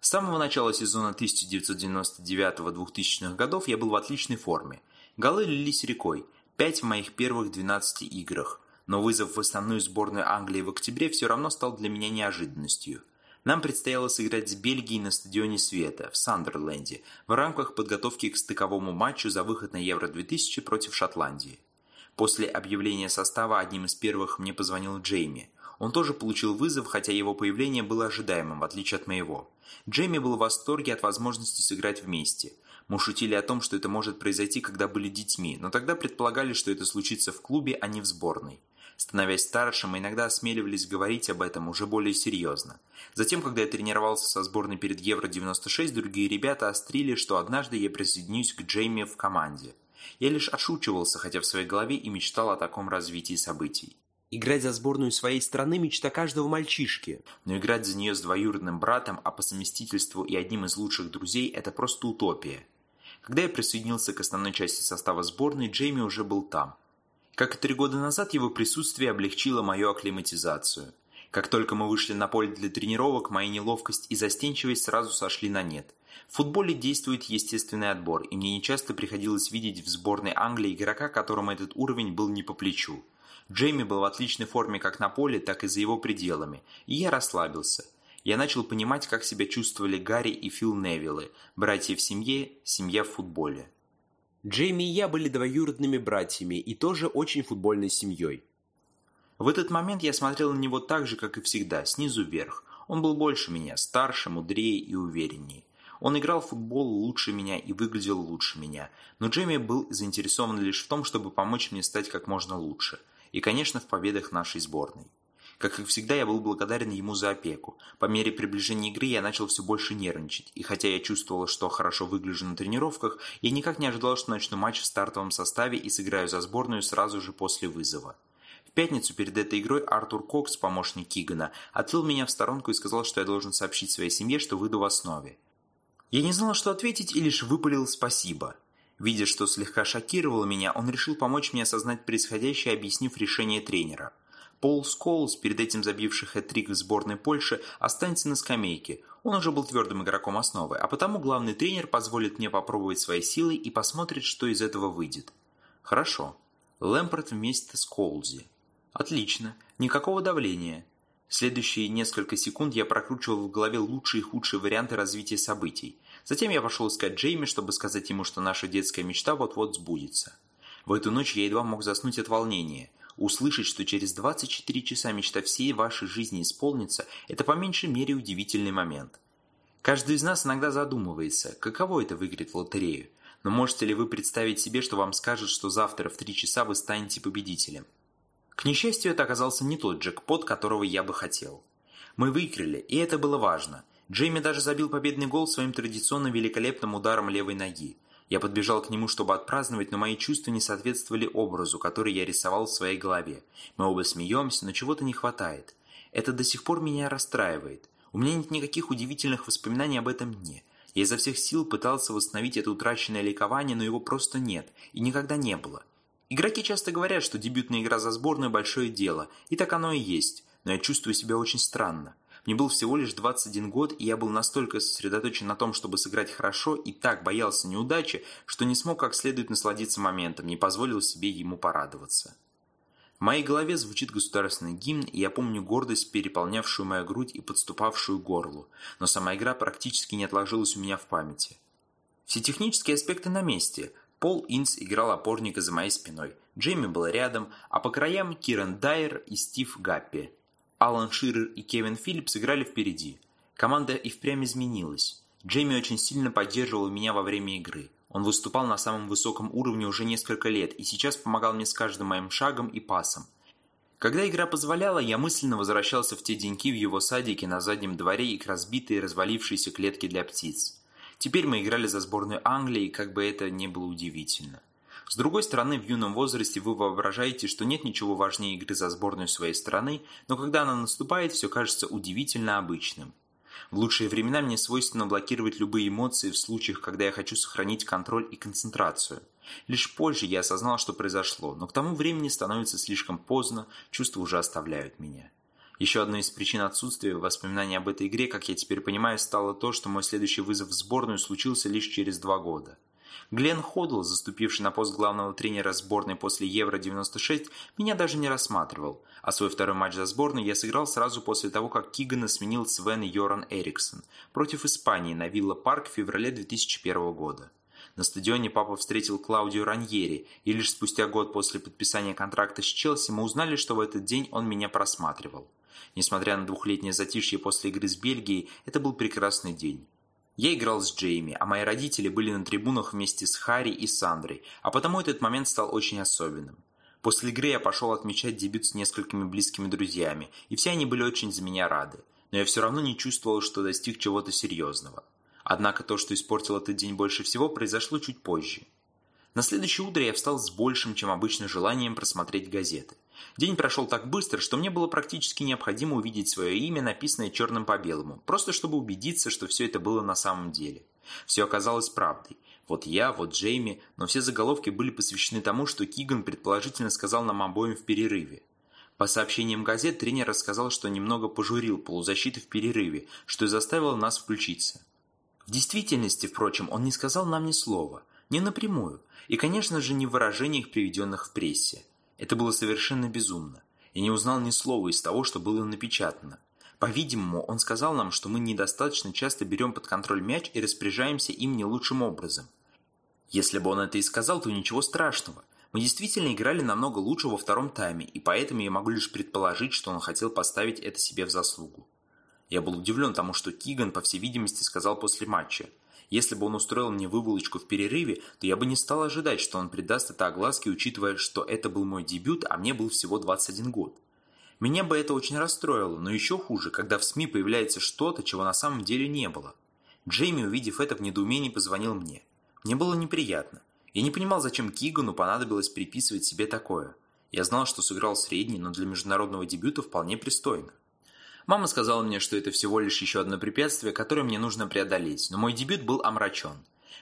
С самого начала сезона 1999-2000 годов я был в отличной форме. Голы лились рекой, 5 в моих первых 12 играх. Но вызов в основную сборную Англии в октябре все равно стал для меня неожиданностью. Нам предстояло сыграть с Бельгией на стадионе Света в Сандерленде в рамках подготовки к стыковому матчу за выход на Евро-2000 против Шотландии. После объявления состава одним из первых мне позвонил Джейми. Он тоже получил вызов, хотя его появление было ожидаемым, в отличие от моего. Джейми был в восторге от возможности сыграть вместе. Мы шутили о том, что это может произойти, когда были детьми, но тогда предполагали, что это случится в клубе, а не в сборной. Становясь старше, мы иногда осмеливались говорить об этом уже более серьезно. Затем, когда я тренировался со сборной перед Евро-96, другие ребята острили, что однажды я присоединюсь к Джейми в команде. Я лишь отшучивался, хотя в своей голове и мечтал о таком развитии событий. Играть за сборную своей страны – мечта каждого мальчишки. Но играть за нее с двоюродным братом, а по совместительству и одним из лучших друзей – это просто утопия. Когда я присоединился к основной части состава сборной, Джейми уже был там. Как и три года назад, его присутствие облегчило мою акклиматизацию. Как только мы вышли на поле для тренировок, моя неловкость и застенчивость сразу сошли на нет. В футболе действует естественный отбор, и мне нечасто приходилось видеть в сборной Англии игрока, которому этот уровень был не по плечу. Джейми был в отличной форме как на поле, так и за его пределами, и я расслабился. Я начал понимать, как себя чувствовали Гарри и Фил Невиллы, братья в семье, семья в футболе. Джейми и я были двоюродными братьями и тоже очень футбольной семьей. В этот момент я смотрел на него так же, как и всегда, снизу вверх. Он был больше меня, старше, мудрее и увереннее. Он играл в футбол лучше меня и выглядел лучше меня, но Джейми был заинтересован лишь в том, чтобы помочь мне стать как можно лучше. И, конечно, в победах нашей сборной. Как и всегда, я был благодарен ему за опеку. По мере приближения игры я начал все больше нервничать, и хотя я чувствовал, что хорошо выгляжу на тренировках, я никак не ожидал, что начну матч в стартовом составе и сыграю за сборную сразу же после вызова. В пятницу перед этой игрой Артур Кокс, помощник Кигана, отвел меня в сторонку и сказал, что я должен сообщить своей семье, что выйду в основе. Я не знал, что ответить, и лишь выпалил «спасибо». Видя, что слегка шокировало меня, он решил помочь мне осознать происходящее, объяснив решение тренера – Пол Сколс, перед этим забивший хэт-трик в сборной Польши, останется на скамейке. Он уже был твердым игроком основы, а потому главный тренер позволит мне попробовать свои силы и посмотрит, что из этого выйдет. Хорошо. Лэмпорт вместе с Колзи. Отлично. Никакого давления. Следующие несколько секунд я прокручивал в голове лучшие и худшие варианты развития событий. Затем я пошел искать Джейми, чтобы сказать ему, что наша детская мечта вот-вот сбудется. В эту ночь я едва мог заснуть от волнения. Услышать, что через 24 часа мечта всей вашей жизни исполнится, это по меньшей мере удивительный момент. Каждый из нас иногда задумывается, каково это выиграть в лотерею. Но можете ли вы представить себе, что вам скажут, что завтра в 3 часа вы станете победителем? К несчастью, это оказался не тот джекпот, которого я бы хотел. Мы выиграли, и это было важно. Джейми даже забил победный гол своим традиционно великолепным ударом левой ноги. Я подбежал к нему, чтобы отпраздновать, но мои чувства не соответствовали образу, который я рисовал в своей голове. Мы оба смеемся, но чего-то не хватает. Это до сих пор меня расстраивает. У меня нет никаких удивительных воспоминаний об этом дне. Я изо всех сил пытался восстановить это утраченное ликование, но его просто нет и никогда не было. Игроки часто говорят, что дебютная игра за сборную – большое дело, и так оно и есть, но я чувствую себя очень странно. Мне был всего лишь 21 год, и я был настолько сосредоточен на том, чтобы сыграть хорошо, и так боялся неудачи, что не смог как следует насладиться моментом, не позволил себе ему порадоваться. В моей голове звучит государственный гимн, и я помню гордость, переполнявшую мою грудь и подступавшую горлу, но сама игра практически не отложилась у меня в памяти. Все технические аспекты на месте. Пол Инс играл опорника за моей спиной, Джейми был рядом, а по краям Киран Дайер и Стив Гаппи. Алан Ширер и Кевин Филлипс играли впереди. Команда и впрямь изменилась. Джейми очень сильно поддерживал меня во время игры. Он выступал на самом высоком уровне уже несколько лет и сейчас помогал мне с каждым моим шагом и пасом. Когда игра позволяла, я мысленно возвращался в те деньки в его садике на заднем дворе и к разбитой развалившейся клетке для птиц. Теперь мы играли за сборную Англии, как бы это ни было удивительно. С другой стороны, в юном возрасте вы воображаете, что нет ничего важнее игры за сборную своей страны, но когда она наступает, все кажется удивительно обычным. В лучшие времена мне свойственно блокировать любые эмоции в случаях, когда я хочу сохранить контроль и концентрацию. Лишь позже я осознал, что произошло, но к тому времени становится слишком поздно, чувства уже оставляют меня. Еще одной из причин отсутствия воспоминаний об этой игре, как я теперь понимаю, стало то, что мой следующий вызов в сборную случился лишь через два года. Глен Ходл, заступивший на пост главного тренера сборной после Евро-96, меня даже не рассматривал, а свой второй матч за сборную я сыграл сразу после того, как Кигана сменил Свен Йоран Эриксон против Испании на Вилла Парк в феврале 2001 года. На стадионе папа встретил Клаудио Раньери, и лишь спустя год после подписания контракта с Челси мы узнали, что в этот день он меня просматривал. Несмотря на двухлетнее затишье после игры с Бельгией, это был прекрасный день. Я играл с Джейми, а мои родители были на трибунах вместе с Харри и Сандрой, а потому этот момент стал очень особенным. После игры я пошел отмечать дебют с несколькими близкими друзьями, и все они были очень за меня рады, но я все равно не чувствовал, что достиг чего-то серьезного. Однако то, что испортило этот день больше всего, произошло чуть позже. На следующее утро я встал с большим, чем обычно, желанием просмотреть газеты. День прошел так быстро, что мне было практически необходимо увидеть свое имя, написанное черным по белому, просто чтобы убедиться, что все это было на самом деле. Все оказалось правдой. Вот я, вот Джейми, но все заголовки были посвящены тому, что Киган предположительно сказал нам обоим в перерыве. По сообщениям газет, тренер рассказал, что немного пожурил полузащиты в перерыве, что заставило нас включиться. В действительности, впрочем, он не сказал нам ни слова, не напрямую, и, конечно же, не в выражениях, приведенных в прессе. Это было совершенно безумно. Я не узнал ни слова из того, что было напечатано. По-видимому, он сказал нам, что мы недостаточно часто берем под контроль мяч и распоряжаемся им не лучшим образом. Если бы он это и сказал, то ничего страшного. Мы действительно играли намного лучше во втором тайме, и поэтому я могу лишь предположить, что он хотел поставить это себе в заслугу. Я был удивлен тому, что Киган, по всей видимости, сказал после матча – если бы он устроил мне выволочку в перерыве, то я бы не стал ожидать, что он придаст это огласке, учитывая, что это был мой дебют, а мне был всего 21 год. Меня бы это очень расстроило, но еще хуже, когда в СМИ появляется что-то, чего на самом деле не было. Джейми, увидев это, в недоумении позвонил мне. Мне было неприятно. Я не понимал, зачем Кигану понадобилось приписывать себе такое. Я знал, что сыграл средний, но для международного дебюта вполне пристойно. Мама сказала мне, что это всего лишь еще одно препятствие, которое мне нужно преодолеть, но мой дебют был омрачен.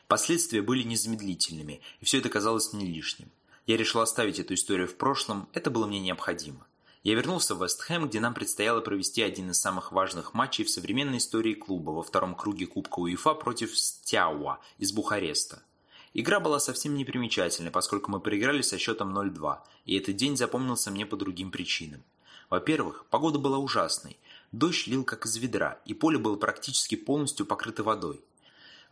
Последствия были незамедлительными, и все это казалось мне лишним. Я решил оставить эту историю в прошлом, это было мне необходимо. Я вернулся в Вестхэм, где нам предстояло провести один из самых важных матчей в современной истории клуба во втором круге Кубка УЕФА против Стяуа из Бухареста. Игра была совсем непримечательной, поскольку мы проиграли со счетом 0-2, и этот день запомнился мне по другим причинам. Во-первых, погода была ужасной, Дождь лил как из ведра, и поле было практически полностью покрыто водой.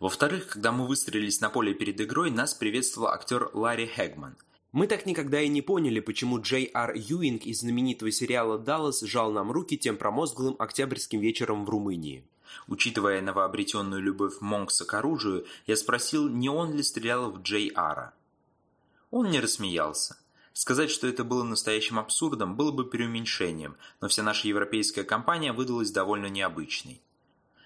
Во-вторых, когда мы выстроились на поле перед игрой, нас приветствовал актер Ларри Хэгман. Мы так никогда и не поняли, почему Джей Ар Юинг из знаменитого сериала «Даллас» жал нам руки тем промозглым октябрьским вечером в Румынии. Учитывая новообретенную любовь Монкса к оружию, я спросил, не он ли стрелял в Джей Ара. Он не рассмеялся. Сказать, что это было настоящим абсурдом, было бы преуменьшением, но вся наша европейская компания выдалась довольно необычной.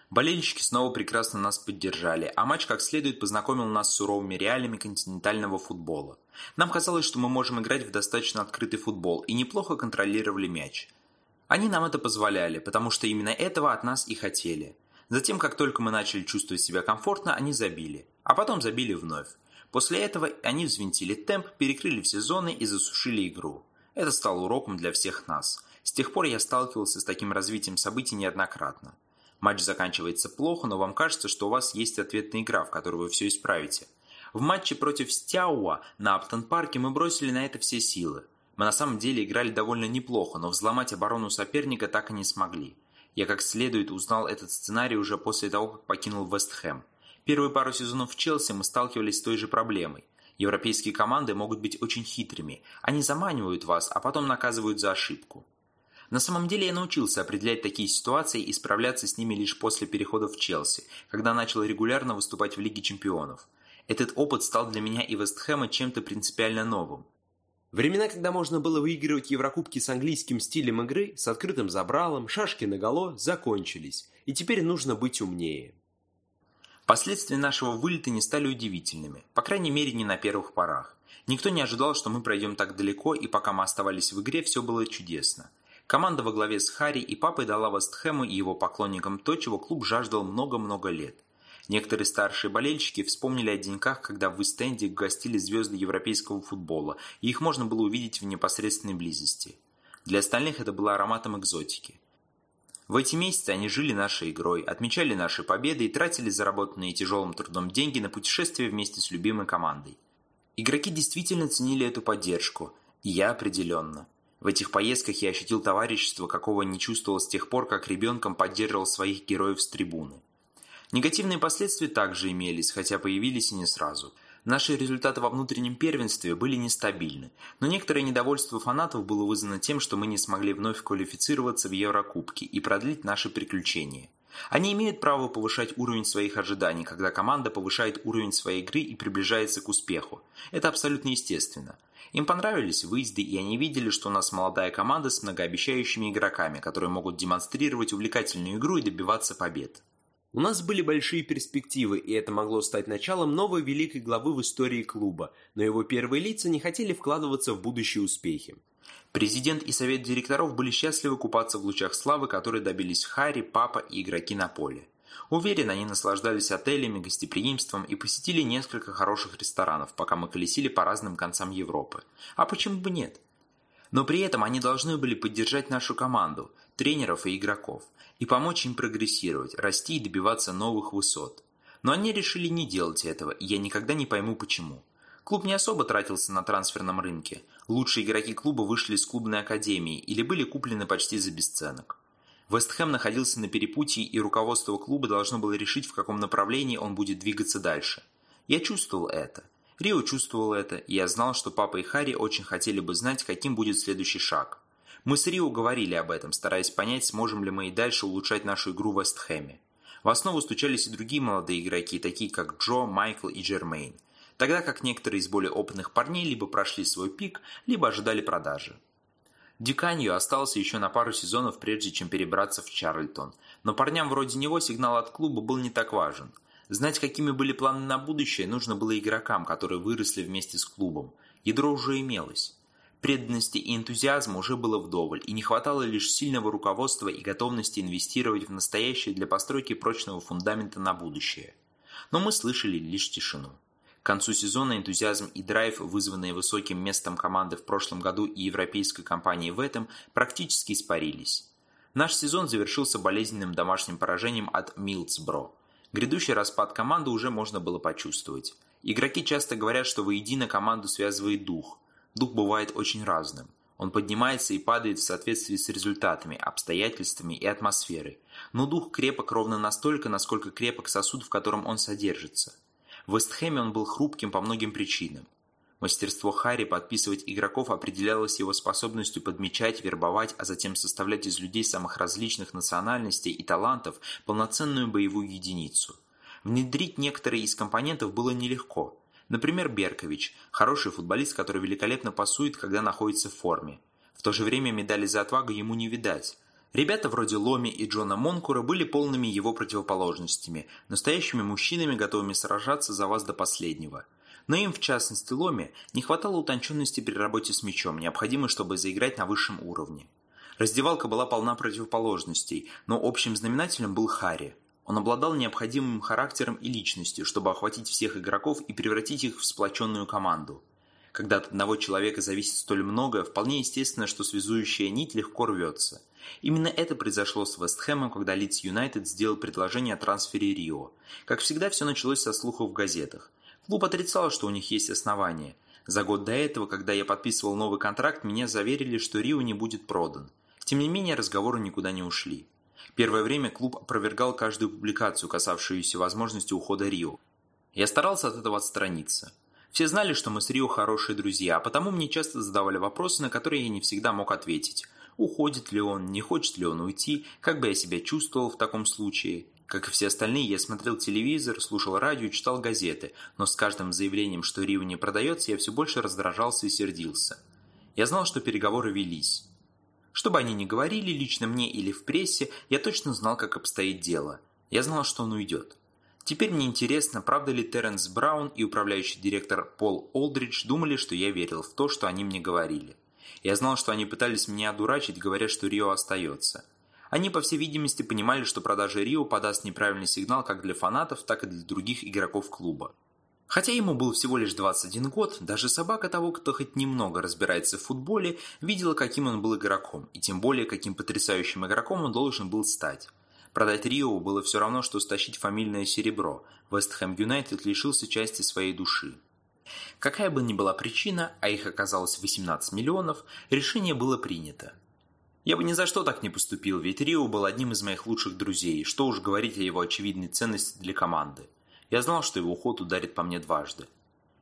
Болельщики снова прекрасно нас поддержали, а матч как следует познакомил нас с суровыми реалиями континентального футбола. Нам казалось, что мы можем играть в достаточно открытый футбол и неплохо контролировали мяч. Они нам это позволяли, потому что именно этого от нас и хотели. Затем, как только мы начали чувствовать себя комфортно, они забили. А потом забили вновь. После этого они взвинтили темп, перекрыли все зоны и засушили игру. Это стало уроком для всех нас. С тех пор я сталкивался с таким развитием событий неоднократно. Матч заканчивается плохо, но вам кажется, что у вас есть ответная игра, в которой вы все исправите. В матче против Стяуа на Аптон-парке мы бросили на это все силы. Мы на самом деле играли довольно неплохо, но взломать оборону соперника так и не смогли. Я как следует узнал этот сценарий уже после того, как покинул Вестхэм. Первые пару сезонов в Челси мы сталкивались с той же проблемой. Европейские команды могут быть очень хитрыми. Они заманивают вас, а потом наказывают за ошибку. На самом деле я научился определять такие ситуации и справляться с ними лишь после перехода в Челси, когда начал регулярно выступать в Лиге чемпионов. Этот опыт стал для меня и Вестхэма чем-то принципиально новым. Времена, когда можно было выигрывать Еврокубки с английским стилем игры, с открытым забралом, шашки наголо, закончились, и теперь нужно быть умнее. Последствия нашего вылета не стали удивительными, по крайней мере не на первых порах. Никто не ожидал, что мы пройдем так далеко, и пока мы оставались в игре, все было чудесно. Команда во главе с Харри и папой дала Вестхэму и его поклонникам то, чего клуб жаждал много-много лет. Некоторые старшие болельщики вспомнили о деньках, когда в Истенде гостили звезды европейского футбола, и их можно было увидеть в непосредственной близости. Для остальных это было ароматом экзотики. В эти месяцы они жили нашей игрой, отмечали наши победы и тратили заработанные тяжелым трудом деньги на путешествия вместе с любимой командой. Игроки действительно ценили эту поддержку, и я определенно. В этих поездках я ощутил товарищество, какого не чувствовал с тех пор, как ребенком поддерживал своих героев с трибуны. Негативные последствия также имелись, хотя появились и не сразу. Наши результаты во внутреннем первенстве были нестабильны, но некоторое недовольство фанатов было вызвано тем, что мы не смогли вновь квалифицироваться в Еврокубке и продлить наши приключения. Они имеют право повышать уровень своих ожиданий, когда команда повышает уровень своей игры и приближается к успеху. Это абсолютно естественно. Им понравились выезды, и они видели, что у нас молодая команда с многообещающими игроками, которые могут демонстрировать увлекательную игру и добиваться побед. У нас были большие перспективы, и это могло стать началом новой великой главы в истории клуба, но его первые лица не хотели вкладываться в будущие успехи. Президент и совет директоров были счастливы купаться в лучах славы, которые добились Харри, Папа и игроки на поле. Уверен, они наслаждались отелями, гостеприимством и посетили несколько хороших ресторанов, пока мы колесили по разным концам Европы. А почему бы нет? Но при этом они должны были поддержать нашу команду, тренеров и игроков, и помочь им прогрессировать, расти и добиваться новых высот. Но они решили не делать этого, и я никогда не пойму почему. Клуб не особо тратился на трансферном рынке. Лучшие игроки клуба вышли из клубной академии или были куплены почти за бесценок. Вестхэм находился на перепутье, и руководство клуба должно было решить, в каком направлении он будет двигаться дальше. Я чувствовал это. Рио чувствовал это, и я знал, что папа и Харри очень хотели бы знать, каким будет следующий шаг. Мы с Рио говорили об этом, стараясь понять, сможем ли мы и дальше улучшать нашу игру в Вестхэме. В основу стучались и другие молодые игроки, такие как Джо, Майкл и Джермейн, тогда как некоторые из более опытных парней либо прошли свой пик, либо ожидали продажи. Дюканью остался еще на пару сезонов, прежде чем перебраться в Чарльтон, но парням вроде него сигнал от клуба был не так важен. Знать, какими были планы на будущее, нужно было игрокам, которые выросли вместе с клубом. Ядро уже имелось. Преданности и энтузиазма уже было вдоволь, и не хватало лишь сильного руководства и готовности инвестировать в настоящее для постройки прочного фундамента на будущее. Но мы слышали лишь тишину. К концу сезона энтузиазм и драйв, вызванные высоким местом команды в прошлом году и европейской компании в этом, практически испарились. Наш сезон завершился болезненным домашним поражением от Милдсбро. Грядущий распад команды уже можно было почувствовать. Игроки часто говорят, что воедино команду связывает дух – Дух бывает очень разным. Он поднимается и падает в соответствии с результатами, обстоятельствами и атмосферой. Но дух крепок ровно настолько, насколько крепок сосуд, в котором он содержится. В Вестхэме он был хрупким по многим причинам. Мастерство Харри подписывать игроков определялось его способностью подмечать, вербовать, а затем составлять из людей самых различных национальностей и талантов полноценную боевую единицу. Внедрить некоторые из компонентов было нелегко – Например, Беркович – хороший футболист, который великолепно пасует, когда находится в форме. В то же время медали за отвагу ему не видать. Ребята вроде Ломи и Джона Монкура были полными его противоположностями, настоящими мужчинами, готовыми сражаться за вас до последнего. Но им, в частности Ломи, не хватало утонченности при работе с мячом, необходимой, чтобы заиграть на высшем уровне. Раздевалка была полна противоположностей, но общим знаменателем был Харри – он обладал необходимым характером и личностью, чтобы охватить всех игроков и превратить их в сплоченную команду. Когда от одного человека зависит столь много, вполне естественно, что связующая нить легко рвется. Именно это произошло с Вестхэмом, когда Лидс Юнайтед сделал предложение о трансфере Рио. Как всегда, все началось со слухов в газетах. Клуб отрицал, что у них есть основания. За год до этого, когда я подписывал новый контракт, меня заверили, что Рио не будет продан. Тем не менее, разговоры никуда не ушли. Первое время клуб опровергал каждую публикацию, касавшуюся возможности ухода Рио. Я старался от этого отстраниться. Все знали, что мы с Рио хорошие друзья, а потому мне часто задавали вопросы, на которые я не всегда мог ответить. Уходит ли он, не хочет ли он уйти, как бы я себя чувствовал в таком случае. Как и все остальные, я смотрел телевизор, слушал радио, читал газеты, но с каждым заявлением, что Рио не продается, я все больше раздражался и сердился. Я знал, что переговоры велись. Что бы они ни говорили, лично мне или в прессе, я точно знал, как обстоит дело. Я знал, что он уйдет. Теперь мне интересно, правда ли Терренс Браун и управляющий директор Пол Олдридж думали, что я верил в то, что они мне говорили. Я знал, что они пытались меня одурачить, говоря, что Рио остается. Они, по всей видимости, понимали, что продажа Рио подаст неправильный сигнал как для фанатов, так и для других игроков клуба. Хотя ему был всего лишь 21 год, даже собака того, кто хоть немного разбирается в футболе, видела, каким он был игроком, и тем более, каким потрясающим игроком он должен был стать. Продать Рио было все равно, что стащить фамильное серебро. Вестхэм Юнайтед лишился части своей души. Какая бы ни была причина, а их оказалось 18 миллионов, решение было принято. Я бы ни за что так не поступил, ведь Рио был одним из моих лучших друзей, что уж говорить о его очевидной ценности для команды. Я знал, что его уход ударит по мне дважды.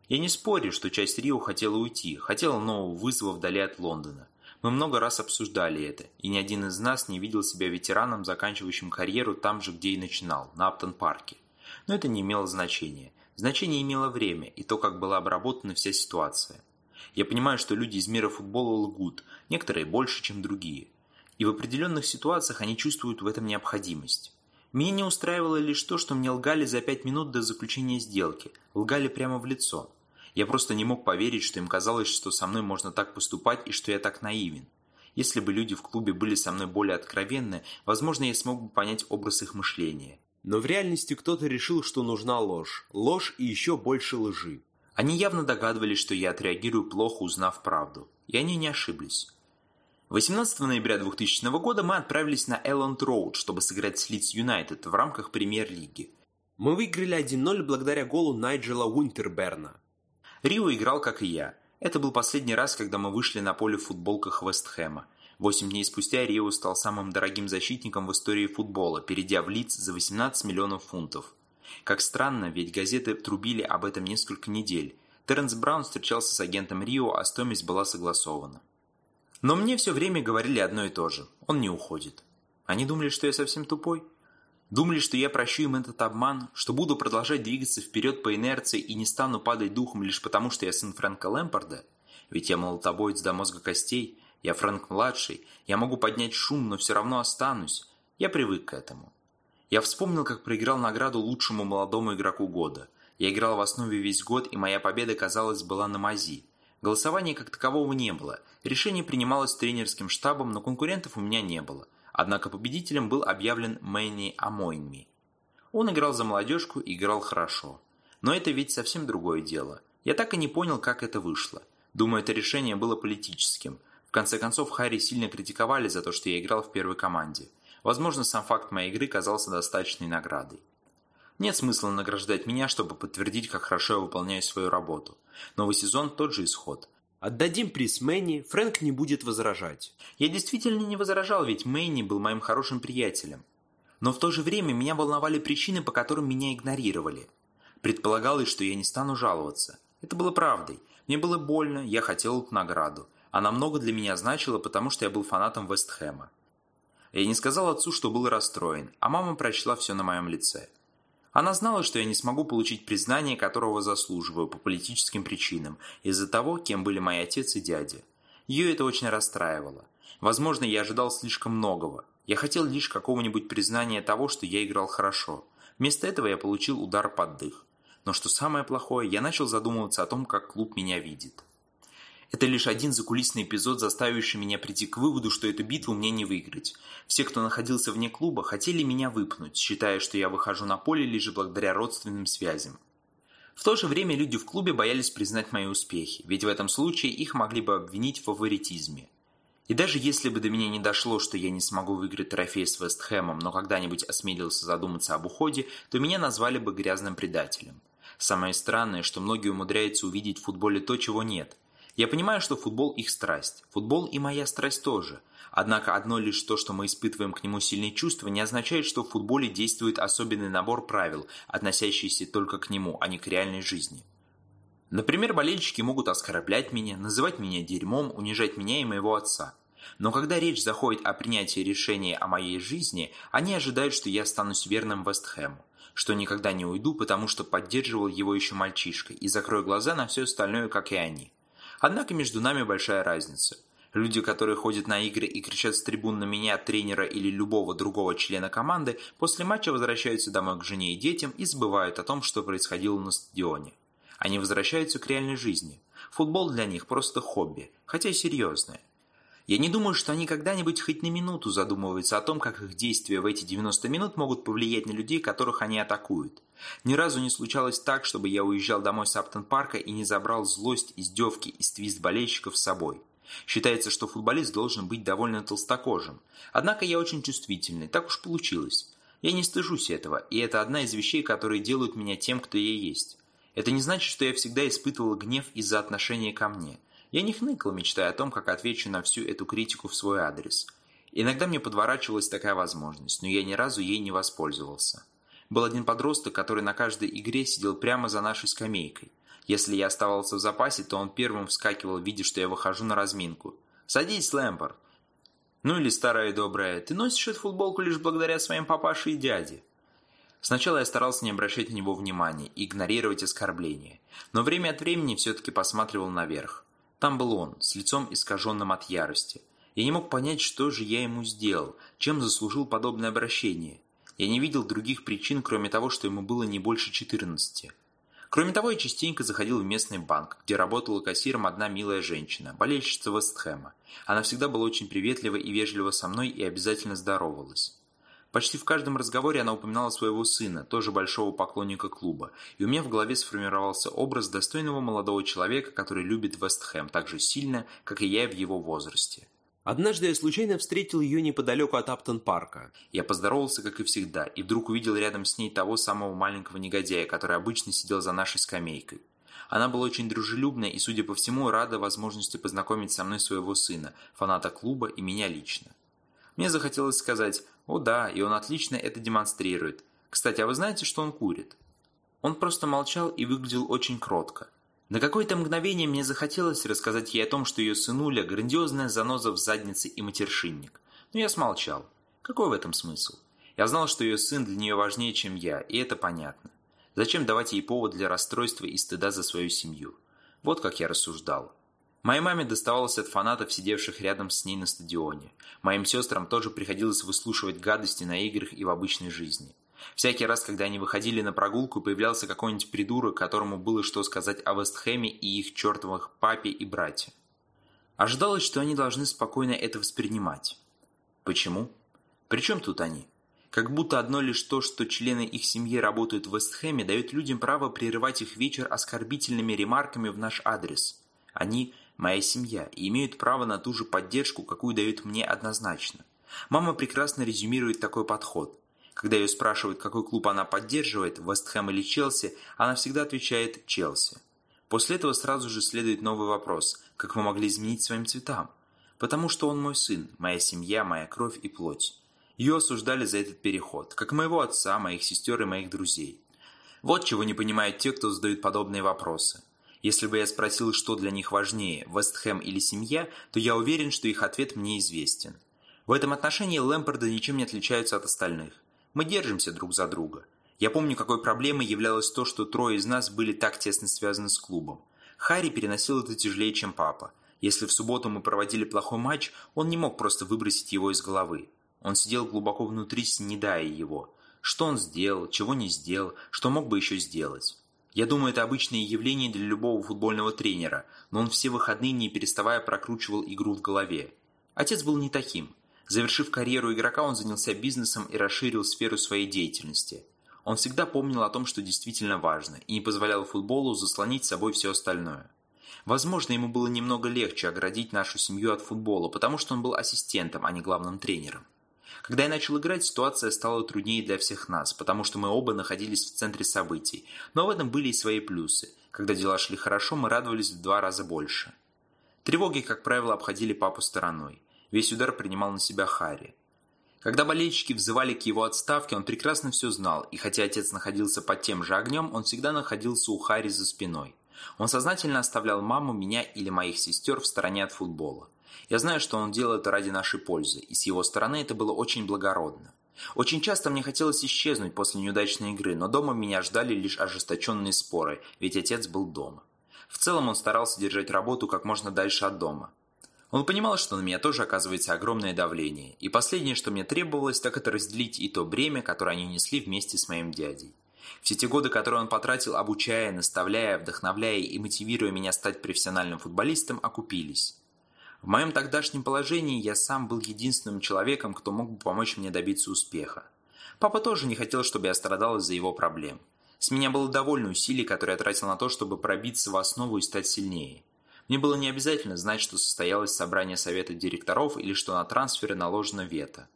Я не спорю, что часть Рио хотела уйти, хотела нового вызова вдали от Лондона. Мы много раз обсуждали это, и ни один из нас не видел себя ветераном, заканчивающим карьеру там же, где и начинал, на Аптон-парке. Но это не имело значения. Значение имело время и то, как была обработана вся ситуация. Я понимаю, что люди из мира футбола лгут, некоторые больше, чем другие. И в определенных ситуациях они чувствуют в этом необходимость. Меня не устраивало лишь то, что мне лгали за пять минут до заключения сделки, лгали прямо в лицо. Я просто не мог поверить, что им казалось, что со мной можно так поступать и что я так наивен. Если бы люди в клубе были со мной более откровенны, возможно, я смог бы понять образ их мышления. Но в реальности кто-то решил, что нужна ложь. Ложь и еще больше лжи. Они явно догадывались, что я отреагирую плохо, узнав правду. И они не ошиблись. 18 ноября 2000 года мы отправились на Элланд Роуд, чтобы сыграть с Лидс Юнайтед в рамках премьер-лиги. Мы выиграли 1-0 благодаря голу Найджела Уинтерберна. Рио играл, как и я. Это был последний раз, когда мы вышли на поле в футболках Вестхэма. Восемь дней спустя Рио стал самым дорогим защитником в истории футбола, перейдя в Лидс за 18 миллионов фунтов. Как странно, ведь газеты трубили об этом несколько недель. Терренс Браун встречался с агентом Рио, а стоимость была согласована. Но мне все время говорили одно и то же. Он не уходит. Они думали, что я совсем тупой? Думали, что я прощу им этот обман, что буду продолжать двигаться вперед по инерции и не стану падать духом лишь потому, что я сын Фрэнка Лэмпорда? Ведь я молотобоец до мозга костей, я Фрэнк-младший, я могу поднять шум, но все равно останусь. Я привык к этому. Я вспомнил, как проиграл награду лучшему молодому игроку года. Я играл в основе весь год, и моя победа, казалось, была на мази. Голосования как такового не было. Решение принималось тренерским штабом, но конкурентов у меня не было. Однако победителем был объявлен Мэнни Амойнми. Он играл за молодежку и играл хорошо. Но это ведь совсем другое дело. Я так и не понял, как это вышло. Думаю, это решение было политическим. В конце концов, Харри сильно критиковали за то, что я играл в первой команде. Возможно, сам факт моей игры казался достаточной наградой. Нет смысла награждать меня, чтобы подтвердить, как хорошо я выполняю свою работу. Новый сезон – тот же исход. Отдадим приз Мэнни, Фрэнк не будет возражать. Я действительно не возражал, ведь Мэнни был моим хорошим приятелем. Но в то же время меня волновали причины, по которым меня игнорировали. Предполагалось, что я не стану жаловаться. Это было правдой. Мне было больно, я хотел эту награду. Она много для меня значила, потому что я был фанатом Вестхэма. Я не сказал отцу, что был расстроен, а мама прочла все на моем лице. Она знала, что я не смогу получить признание, которого заслуживаю по политическим причинам, из-за того, кем были мои отец и дядя. Ее это очень расстраивало. Возможно, я ожидал слишком многого. Я хотел лишь какого-нибудь признания того, что я играл хорошо. Вместо этого я получил удар под дых. Но что самое плохое, я начал задумываться о том, как клуб меня видит. Это лишь один закулисный эпизод, заставивший меня прийти к выводу, что эту битву мне не выиграть. Все, кто находился вне клуба, хотели меня выпнуть, считая, что я выхожу на поле лишь благодаря родственным связям. В то же время люди в клубе боялись признать мои успехи, ведь в этом случае их могли бы обвинить в фаворитизме. И даже если бы до меня не дошло, что я не смогу выиграть трофей с Вестхэмом, но когда-нибудь осмелился задуматься об уходе, то меня назвали бы грязным предателем. Самое странное, что многие умудряются увидеть в футболе то, чего нет – я понимаю, что футбол их страсть. Футбол и моя страсть тоже. Однако одно лишь то, что мы испытываем к нему сильные чувства, не означает, что в футболе действует особенный набор правил, относящийся только к нему, а не к реальной жизни. Например, болельщики могут оскорблять меня, называть меня дерьмом, унижать меня и моего отца. Но когда речь заходит о принятии решения о моей жизни, они ожидают, что я останусь верным Вестхэму, что никогда не уйду, потому что поддерживал его еще мальчишкой, и закрою глаза на все остальное, как и они. Однако между нами большая разница. Люди, которые ходят на игры и кричат с трибун на меня, тренера или любого другого члена команды, после матча возвращаются домой к жене и детям и забывают о том, что происходило на стадионе. Они возвращаются к реальной жизни. Футбол для них просто хобби, хотя и серьезное. Я не думаю, что они когда-нибудь хоть на минуту задумываются о том, как их действия в эти 90 минут могут повлиять на людей, которых они атакуют. Ни разу не случалось так, чтобы я уезжал домой с Аптон-парка и не забрал злость, издевки и ствист болельщиков с собой. Считается, что футболист должен быть довольно толстокожим. Однако я очень чувствительный, так уж получилось. Я не стыжусь этого, и это одна из вещей, которые делают меня тем, кто я есть. Это не значит, что я всегда испытывал гнев из-за отношения ко мне. Я не хныкал, мечтая о том, как отвечу на всю эту критику в свой адрес. Иногда мне подворачивалась такая возможность, но я ни разу ей не воспользовался. Был один подросток, который на каждой игре сидел прямо за нашей скамейкой. Если я оставался в запасе, то он первым вскакивал, видя, что я выхожу на разминку. «Садись, Лэмпорт!» Ну или старая добрая, «Ты носишь эту футболку лишь благодаря своим папаше и дяде». Сначала я старался не обращать на него внимания игнорировать оскорбления, но время от времени все-таки посматривал наверх. Там был он, с лицом искаженным от ярости. Я не мог понять, что же я ему сделал, чем заслужил подобное обращение. Я не видел других причин, кроме того, что ему было не больше 14. Кроме того, я частенько заходил в местный банк, где работала кассиром одна милая женщина, болельщица Вестхэма. Она всегда была очень приветлива и вежлива со мной и обязательно здоровалась. Почти в каждом разговоре она упоминала своего сына, тоже большого поклонника клуба, и у меня в голове сформировался образ достойного молодого человека, который любит Вестхэм так же сильно, как и я в его возрасте. Однажды я случайно встретил ее неподалеку от Аптон-парка. Я поздоровался, как и всегда, и вдруг увидел рядом с ней того самого маленького негодяя, который обычно сидел за нашей скамейкой. Она была очень дружелюбна и, судя по всему, рада возможности познакомить со мной своего сына, фаната клуба и меня лично. Мне захотелось сказать «О да, и он отлично это демонстрирует. Кстати, а вы знаете, что он курит?» Он просто молчал и выглядел очень кротко. На какое-то мгновение мне захотелось рассказать ей о том, что ее сынуля – грандиозная заноза в заднице и матершинник. Но я смолчал. Какой в этом смысл? Я знал, что ее сын для нее важнее, чем я, и это понятно. Зачем давать ей повод для расстройства и стыда за свою семью? Вот как я рассуждал. Моей маме доставалось от фанатов, сидевших рядом с ней на стадионе. Моим сестрам тоже приходилось выслушивать гадости на играх и в обычной жизни. Всякий раз, когда они выходили на прогулку, появлялся какой-нибудь придурок, которому было что сказать о Вестхэме и их чертовых папе и брате. Ожидалось, что они должны спокойно это воспринимать. Почему? Причем тут они? Как будто одно лишь то, что члены их семьи работают в Вестхэме, дает людям право прерывать их вечер оскорбительными ремарками в наш адрес. Они моя семья, и имеют право на ту же поддержку, какую дают мне однозначно. Мама прекрасно резюмирует такой подход. Когда ее спрашивают, какой клуб она поддерживает, Вестхэм или Челси, она всегда отвечает «Челси». После этого сразу же следует новый вопрос «Как вы могли изменить своим цветам?» Потому что он мой сын, моя семья, моя кровь и плоть. Ее осуждали за этот переход, как моего отца, моих сестер и моих друзей. Вот чего не понимают те, кто задают подобные вопросы. Если бы я спросил, что для них важнее, Вестхэм или семья, то я уверен, что их ответ мне известен. В этом отношении Лэмпорды ничем не отличаются от остальных. Мы держимся друг за друга. Я помню, какой проблемой являлось то, что трое из нас были так тесно связаны с клубом. Харри переносил это тяжелее, чем папа. Если в субботу мы проводили плохой матч, он не мог просто выбросить его из головы. Он сидел глубоко внутри, снедая его. Что он сделал, чего не сделал, что мог бы еще сделать. Я думаю, это обычное явление для любого футбольного тренера, но он все выходные не переставая прокручивал игру в голове. Отец был не таким. Завершив карьеру игрока, он занялся бизнесом и расширил сферу своей деятельности. Он всегда помнил о том, что действительно важно, и не позволял футболу заслонить собой все остальное. Возможно, ему было немного легче оградить нашу семью от футбола, потому что он был ассистентом, а не главным тренером. Когда я начал играть, ситуация стала труднее для всех нас, потому что мы оба находились в центре событий. Но в этом были и свои плюсы. Когда дела шли хорошо, мы радовались в два раза больше. Тревоги, как правило, обходили папу стороной. Весь удар принимал на себя Харри. Когда болельщики взывали к его отставке, он прекрасно все знал, и хотя отец находился под тем же огнем, он всегда находился у Харри за спиной. Он сознательно оставлял маму, меня или моих сестер в стороне от футбола. Я знаю, что он делает это ради нашей пользы, и с его стороны это было очень благородно. Очень часто мне хотелось исчезнуть после неудачной игры, но дома меня ждали лишь ожесточенные споры, ведь отец был дома. В целом он старался держать работу как можно дальше от дома. Он понимал, что на меня тоже оказывается огромное давление, и последнее, что мне требовалось, так это разделить и то бремя, которое они несли вместе с моим дядей. Все те годы, которые он потратил, обучая, наставляя, вдохновляя и мотивируя меня стать профессиональным футболистом, окупились. В моем тогдашнем положении я сам был единственным человеком, кто мог бы помочь мне добиться успеха. Папа тоже не хотел, чтобы я страдал из-за его проблем. С меня было довольно усилий, которые я тратил на то, чтобы пробиться в основу и стать сильнее. Мне было не обязательно знать, что состоялось собрание совета директоров или что на трансферы наложено вето.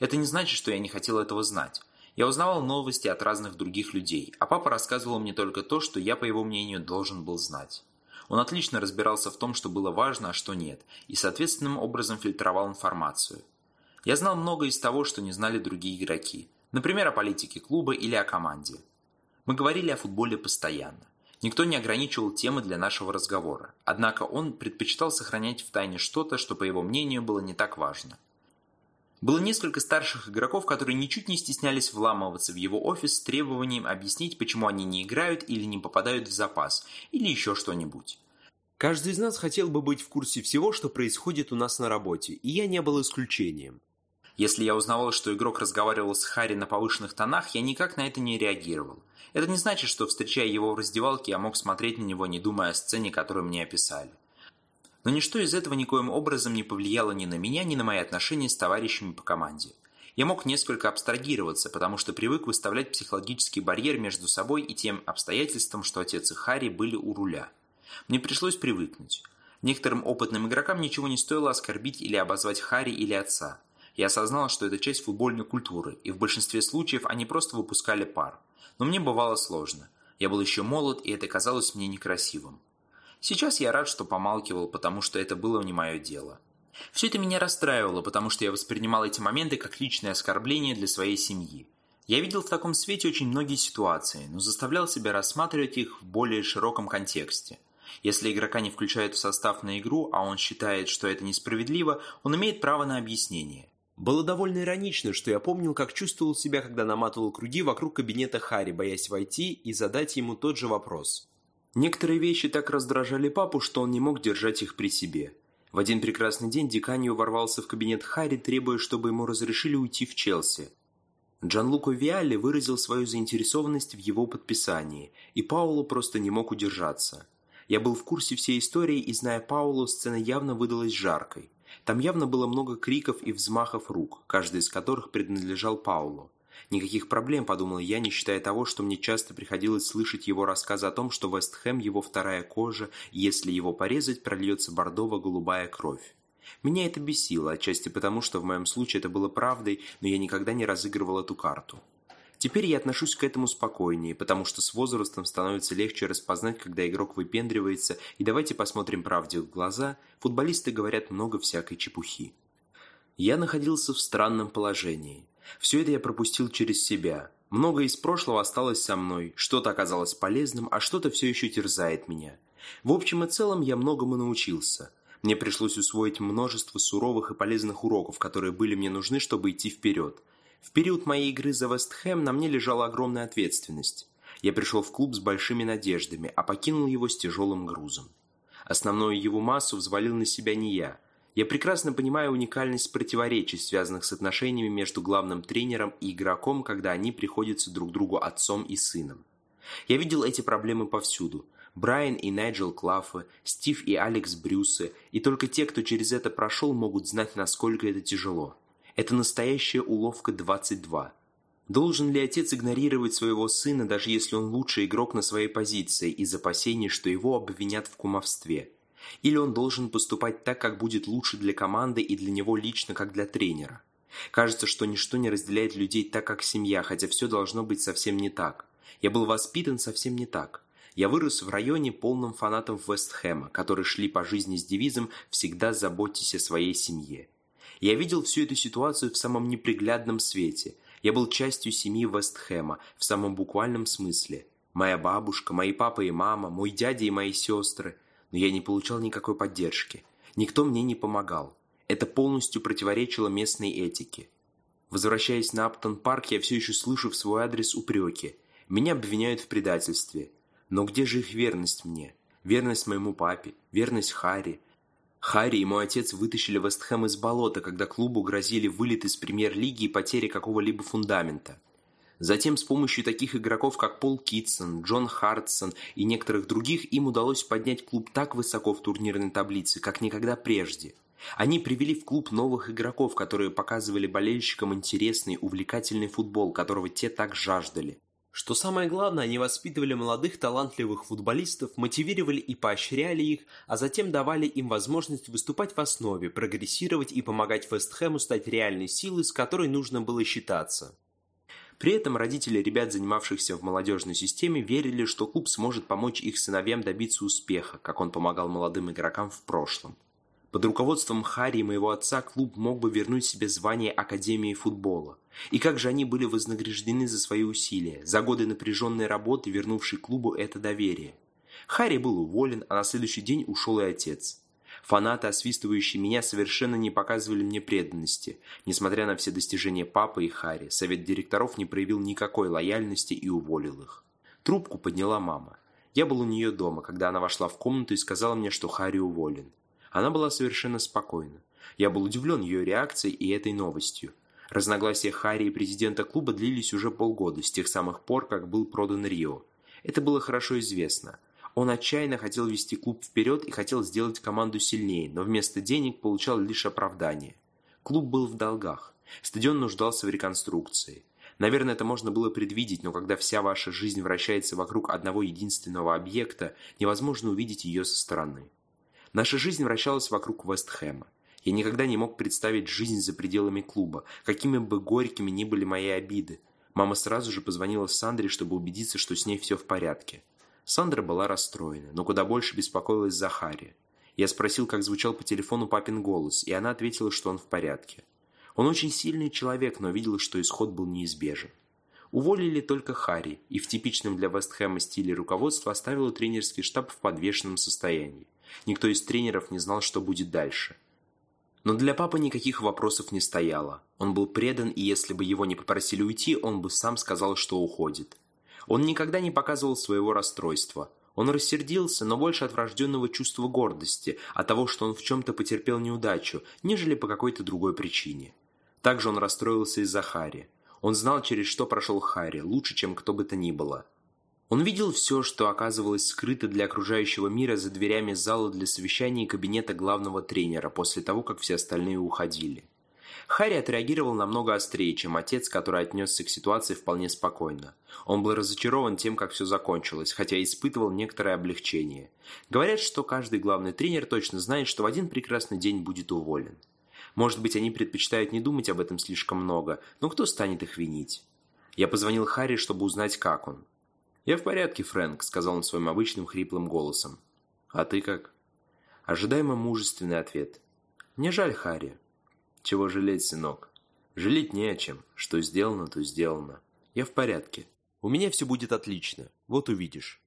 Это не значит, что я не хотел этого знать. Я узнавал новости от разных других людей, а папа рассказывал мне только то, что я, по его мнению, должен был знать. Он отлично разбирался в том, что было важно, а что нет, и соответственным образом фильтровал информацию. Я знал много из того, что не знали другие игроки. Например, о политике клуба или о команде. Мы говорили о футболе постоянно. Никто не ограничивал темы для нашего разговора. Однако он предпочитал сохранять в тайне что-то, что, по его мнению, было не так важно. Было несколько старших игроков, которые ничуть не стеснялись вламываться в его офис с требованием объяснить, почему они не играют или не попадают в запас, или еще что-нибудь. Каждый из нас хотел бы быть в курсе всего, что происходит у нас на работе, и я не был исключением. Если я узнавал, что игрок разговаривал с Харри на повышенных тонах, я никак на это не реагировал. Это не значит, что, встречая его в раздевалке, я мог смотреть на него, не думая о сцене, которую мне описали. Но ничто из этого никоим образом не повлияло ни на меня, ни на мои отношения с товарищами по команде. Я мог несколько абстрагироваться, потому что привык выставлять психологический барьер между собой и тем обстоятельством, что отец и Харри были у руля. Мне пришлось привыкнуть. Некоторым опытным игрокам ничего не стоило оскорбить или обозвать Харри или отца. Я осознал, что это часть футбольной культуры, и в большинстве случаев они просто выпускали пар. Но мне бывало сложно. Я был еще молод, и это казалось мне некрасивым. Сейчас я рад, что помалкивал, потому что это было не мое дело. Все это меня расстраивало, потому что я воспринимал эти моменты как личное оскорбление для своей семьи. Я видел в таком свете очень многие ситуации, но заставлял себя рассматривать их в более широком контексте. Если игрока не включают в состав на игру, а он считает, что это несправедливо, он имеет право на объяснение. Было довольно иронично, что я помнил, как чувствовал себя, когда наматывал круги вокруг кабинета Харри, боясь войти и задать ему тот же вопрос. Некоторые вещи так раздражали папу, что он не мог держать их при себе. В один прекрасный день Диканио ворвался в кабинет Харри, требуя, чтобы ему разрешили уйти в Челси. Джанлуко Виалли выразил свою заинтересованность в его подписании, и Пауло просто не мог удержаться. Я был в курсе всей истории, и, зная Пауло, сцена явно выдалась жаркой. Там явно было много криков и взмахов рук, каждый из которых принадлежал Паулу. Никаких проблем, подумал я, не считая того, что мне часто приходилось слышать его рассказы о том, что Вестхэм его вторая кожа, и если его порезать, прольется бордово-голубая кровь. Меня это бесило, отчасти потому, что в моем случае это было правдой, но я никогда не разыгрывал эту карту. Теперь я отношусь к этому спокойнее, потому что с возрастом становится легче распознать, когда игрок выпендривается, и давайте посмотрим правде в глаза, футболисты говорят много всякой чепухи. Я находился в странном положении. Все это я пропустил через себя. Многое из прошлого осталось со мной, что-то оказалось полезным, а что-то все еще терзает меня. В общем и целом я многому научился. Мне пришлось усвоить множество суровых и полезных уроков, которые были мне нужны, чтобы идти вперед. В период моей игры за Вестхэм на мне лежала огромная ответственность. Я пришел в клуб с большими надеждами, а покинул его с тяжелым грузом. Основную его массу взвалил на себя не я, я прекрасно понимаю уникальность противоречий, связанных с отношениями между главным тренером и игроком, когда они приходятся друг другу отцом и сыном. Я видел эти проблемы повсюду. Брайан и Найджел Клаффы, Стив и Алекс Брюсы, и только те, кто через это прошел, могут знать, насколько это тяжело. Это настоящая уловка 22. Должен ли отец игнорировать своего сына, даже если он лучший игрок на своей позиции, из опасений, что его обвинят в кумовстве? Или он должен поступать так, как будет лучше для команды и для него лично, как для тренера. Кажется, что ничто не разделяет людей так, как семья, хотя все должно быть совсем не так. Я был воспитан совсем не так. Я вырос в районе, полном фанатов Вестхэма, которые шли по жизни с девизом «Всегда заботьтесь о своей семье». Я видел всю эту ситуацию в самом неприглядном свете. Я был частью семьи Вестхэма, в самом буквальном смысле. Моя бабушка, мои папа и мама, мой дядя и мои сестры но я не получал никакой поддержки. Никто мне не помогал. Это полностью противоречило местной этике. Возвращаясь на Аптон-парк, я все еще слышу в свой адрес упреки. Меня обвиняют в предательстве. Но где же их верность мне? Верность моему папе, верность Харри. Харри и мой отец вытащили Вестхэм из болота, когда клубу грозили вылет из премьер-лиги и потеря какого-либо фундамента. Затем с помощью таких игроков, как Пол Китсон, Джон Хартсон и некоторых других, им удалось поднять клуб так высоко в турнирной таблице, как никогда прежде. Они привели в клуб новых игроков, которые показывали болельщикам интересный, увлекательный футбол, которого те так жаждали. Что самое главное, они воспитывали молодых талантливых футболистов, мотивировали и поощряли их, а затем давали им возможность выступать в основе, прогрессировать и помогать Вестхэму стать реальной силой, с которой нужно было считаться. При этом родители ребят, занимавшихся в молодежной системе, верили, что клуб сможет помочь их сыновьям добиться успеха, как он помогал молодым игрокам в прошлом. Под руководством Харри и моего отца клуб мог бы вернуть себе звание Академии футбола. И как же они были вознаграждены за свои усилия, за годы напряженной работы, вернувшей клубу это доверие. Харри был уволен, а на следующий день ушел и отец. Фанаты, освистывающие меня, совершенно не показывали мне преданности. Несмотря на все достижения папы и Харри, совет директоров не проявил никакой лояльности и уволил их. Трубку подняла мама. Я был у нее дома, когда она вошла в комнату и сказала мне, что Харри уволен. Она была совершенно спокойна. Я был удивлен ее реакцией и этой новостью. Разногласия Харри и президента клуба длились уже полгода, с тех самых пор, как был продан Рио. Это было хорошо известно. Он отчаянно хотел вести клуб вперед и хотел сделать команду сильнее, но вместо денег получал лишь оправдание. Клуб был в долгах. Стадион нуждался в реконструкции. Наверное, это можно было предвидеть, но когда вся ваша жизнь вращается вокруг одного единственного объекта, невозможно увидеть ее со стороны. Наша жизнь вращалась вокруг Вестхэма. Я никогда не мог представить жизнь за пределами клуба, какими бы горькими ни были мои обиды. Мама сразу же позвонила Сандре, чтобы убедиться, что с ней все в порядке. Сандра была расстроена, но куда больше беспокоилась за Харри. Я спросил, как звучал по телефону папин голос, и она ответила, что он в порядке. Он очень сильный человек, но видел, что исход был неизбежен. Уволили только Харри, и в типичном для Вестхэма стиле руководство оставило тренерский штаб в подвешенном состоянии. Никто из тренеров не знал, что будет дальше. Но для папы никаких вопросов не стояло. Он был предан, и если бы его не попросили уйти, он бы сам сказал, что уходит. Он никогда не показывал своего расстройства. Он рассердился, но больше от врожденного чувства гордости, от того, что он в чем-то потерпел неудачу, нежели по какой-то другой причине. Также он расстроился из-за Хари. Он знал, через что прошел Хари, лучше, чем кто бы то ни было. Он видел все, что оказывалось скрыто для окружающего мира за дверями зала для совещаний кабинета главного тренера после того, как все остальные уходили. Харри отреагировал намного острее, чем отец, который отнесся к ситуации вполне спокойно. Он был разочарован тем, как все закончилось, хотя испытывал некоторое облегчение. Говорят, что каждый главный тренер точно знает, что в один прекрасный день будет уволен. Может быть, они предпочитают не думать об этом слишком много, но кто станет их винить? Я позвонил Харри, чтобы узнать, как он. «Я в порядке, Фрэнк», — сказал он своим обычным хриплым голосом. «А ты как?» Ожидаемо мужественный ответ. «Мне жаль, Харри». «Чего жалеть, сынок?» «Жалеть не о чем. Что сделано, то сделано. Я в порядке. У меня все будет отлично. Вот увидишь».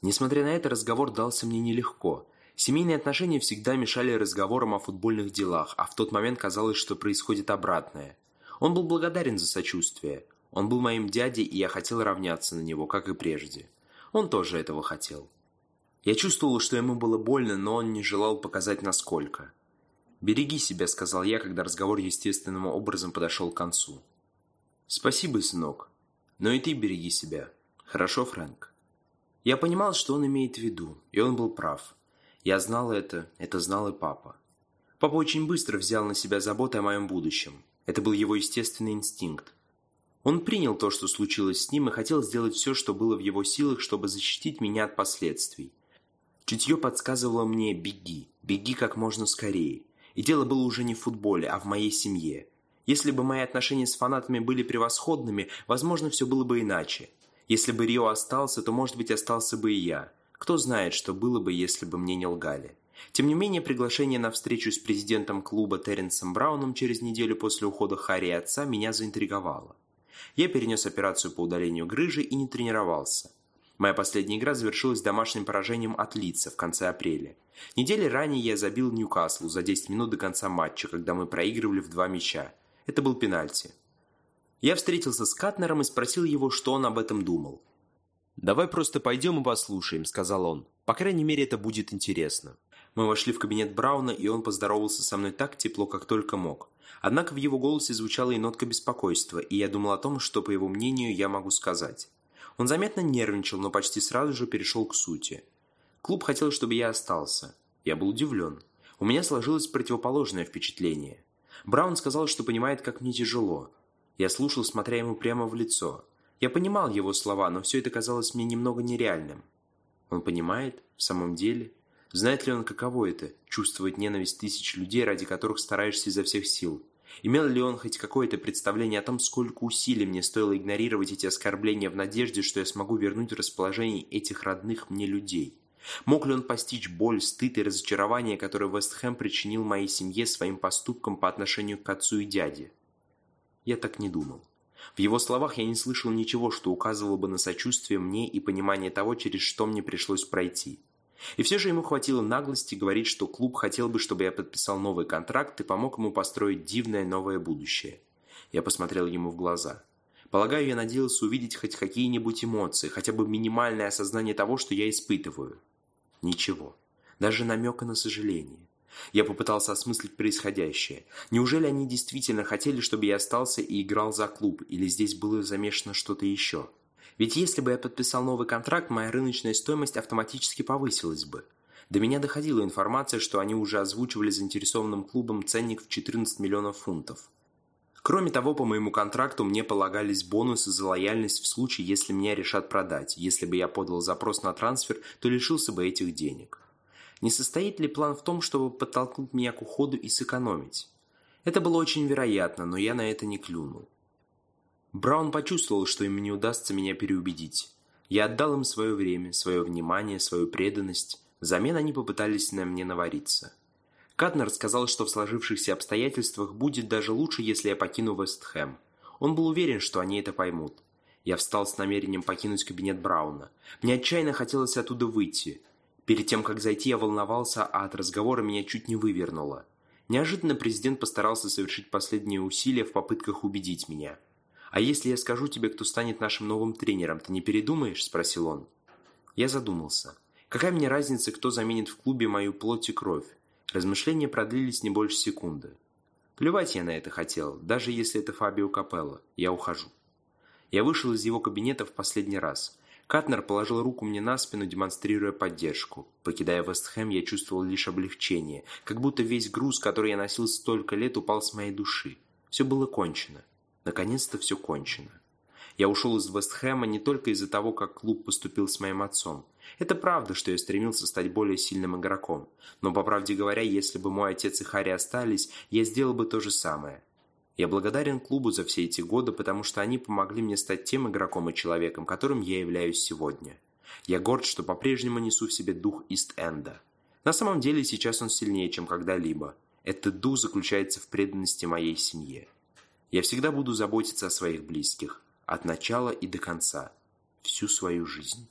Несмотря на это, разговор дался мне нелегко. Семейные отношения всегда мешали разговорам о футбольных делах, а в тот момент казалось, что происходит обратное. Он был благодарен за сочувствие. Он был моим дядей, и я хотел равняться на него, как и прежде. Он тоже этого хотел. Я чувствовал, что ему было больно, но он не желал показать, насколько. «Береги себя», — сказал я, когда разговор естественным образом подошел к концу. «Спасибо, сынок. Но и ты береги себя. Хорошо, Фрэнк?» Я понимал, что он имеет в виду, и он был прав. Я знал это, это знал и папа. Папа очень быстро взял на себя заботу о моем будущем. Это был его естественный инстинкт. Он принял то, что случилось с ним, и хотел сделать все, что было в его силах, чтобы защитить меня от последствий. Чутье подсказывало мне «беги, беги как можно скорее». И дело было уже не в футболе, а в моей семье. Если бы мои отношения с фанатами были превосходными, возможно, все было бы иначе. Если бы Рио остался, то, может быть, остался бы и я. Кто знает, что было бы, если бы мне не лгали. Тем не менее, приглашение на встречу с президентом клуба Терренсом Брауном через неделю после ухода Харри и отца меня заинтриговало. Я перенес операцию по удалению грыжи и не тренировался. Моя последняя игра завершилась домашним поражением от Лица в конце апреля. Недели ранее я забил Ньюкаслу за 10 минут до конца матча, когда мы проигрывали в два мяча. Это был пенальти. Я встретился с Катнером и спросил его, что он об этом думал. «Давай просто пойдем и послушаем», — сказал он. «По крайней мере, это будет интересно». Мы вошли в кабинет Брауна, и он поздоровался со мной так тепло, как только мог. Однако в его голосе звучала и нотка беспокойства, и я думал о том, что, по его мнению, я могу сказать. Он заметно нервничал, но почти сразу же перешел к сути. Клуб хотел, чтобы я остался. Я был удивлен. У меня сложилось противоположное впечатление. Браун сказал, что понимает, как мне тяжело. Я слушал, смотря ему прямо в лицо. Я понимал его слова, но все это казалось мне немного нереальным. Он понимает? В самом деле? Знает ли он, каково это – чувствовать ненависть тысяч людей, ради которых стараешься изо всех сил? Имел ли он хоть какое-то представление о том, сколько усилий мне стоило игнорировать эти оскорбления в надежде, что я смогу вернуть расположение этих родных мне людей? Мог ли он постичь боль, стыд и разочарование, которое Вестхэм причинил моей семье своим поступком по отношению к отцу и дяде? Я так не думал. В его словах я не слышал ничего, что указывало бы на сочувствие мне и понимание того, через что мне пришлось пройти. И все же ему хватило наглости говорить, что клуб хотел бы, чтобы я подписал новый контракт и помог ему построить дивное новое будущее. Я посмотрел ему в глаза. Полагаю, я надеялся увидеть хоть какие-нибудь эмоции, хотя бы минимальное осознание того, что я испытываю. Ничего. Даже намека на сожаление. Я попытался осмыслить происходящее. Неужели они действительно хотели, чтобы я остался и играл за клуб, или здесь было замешано что-то еще? Ведь если бы я подписал новый контракт, моя рыночная стоимость автоматически повысилась бы. До меня доходила информация, что они уже озвучивали заинтересованным клубом ценник в 14 миллионов фунтов. Кроме того, по моему контракту мне полагались бонусы за лояльность в случае, если меня решат продать. Если бы я подал запрос на трансфер, то лишился бы этих денег. Не состоит ли план в том, чтобы подтолкнуть меня к уходу и сэкономить? Это было очень вероятно, но я на это не клюнул. Браун почувствовал, что им не удастся меня переубедить. Я отдал им свое время, свое внимание, свою преданность. Взамен они попытались на мне навариться. Катнер сказал, что в сложившихся обстоятельствах будет даже лучше, если я покину Вестхэм. Он был уверен, что они это поймут. Я встал с намерением покинуть кабинет Брауна. Мне отчаянно хотелось оттуда выйти. Перед тем, как зайти, я волновался, а от разговора меня чуть не вывернуло. Неожиданно президент постарался совершить последние усилия в попытках убедить меня. «А если я скажу тебе, кто станет нашим новым тренером, ты не передумаешь?» – спросил он. Я задумался. Какая мне разница, кто заменит в клубе мою плоть и кровь? Размышления продлились не больше секунды. Плевать я на это хотел, даже если это Фабио Капелло. Я ухожу. Я вышел из его кабинета в последний раз. Катнер положил руку мне на спину, демонстрируя поддержку. Покидая Вестхэм, я чувствовал лишь облегчение, как будто весь груз, который я носил столько лет, упал с моей души. Все было кончено. Наконец-то все кончено. Я ушел из Вестхэма не только из-за того, как клуб поступил с моим отцом. Это правда, что я стремился стать более сильным игроком. Но, по правде говоря, если бы мой отец и Харри остались, я сделал бы то же самое. Я благодарен клубу за все эти годы, потому что они помогли мне стать тем игроком и человеком, которым я являюсь сегодня. Я горд, что по-прежнему несу в себе дух Ист-Энда. На самом деле сейчас он сильнее, чем когда-либо. Этот дух заключается в преданности моей семье. Я всегда буду заботиться о своих близких, от начала и до конца, всю свою жизнь.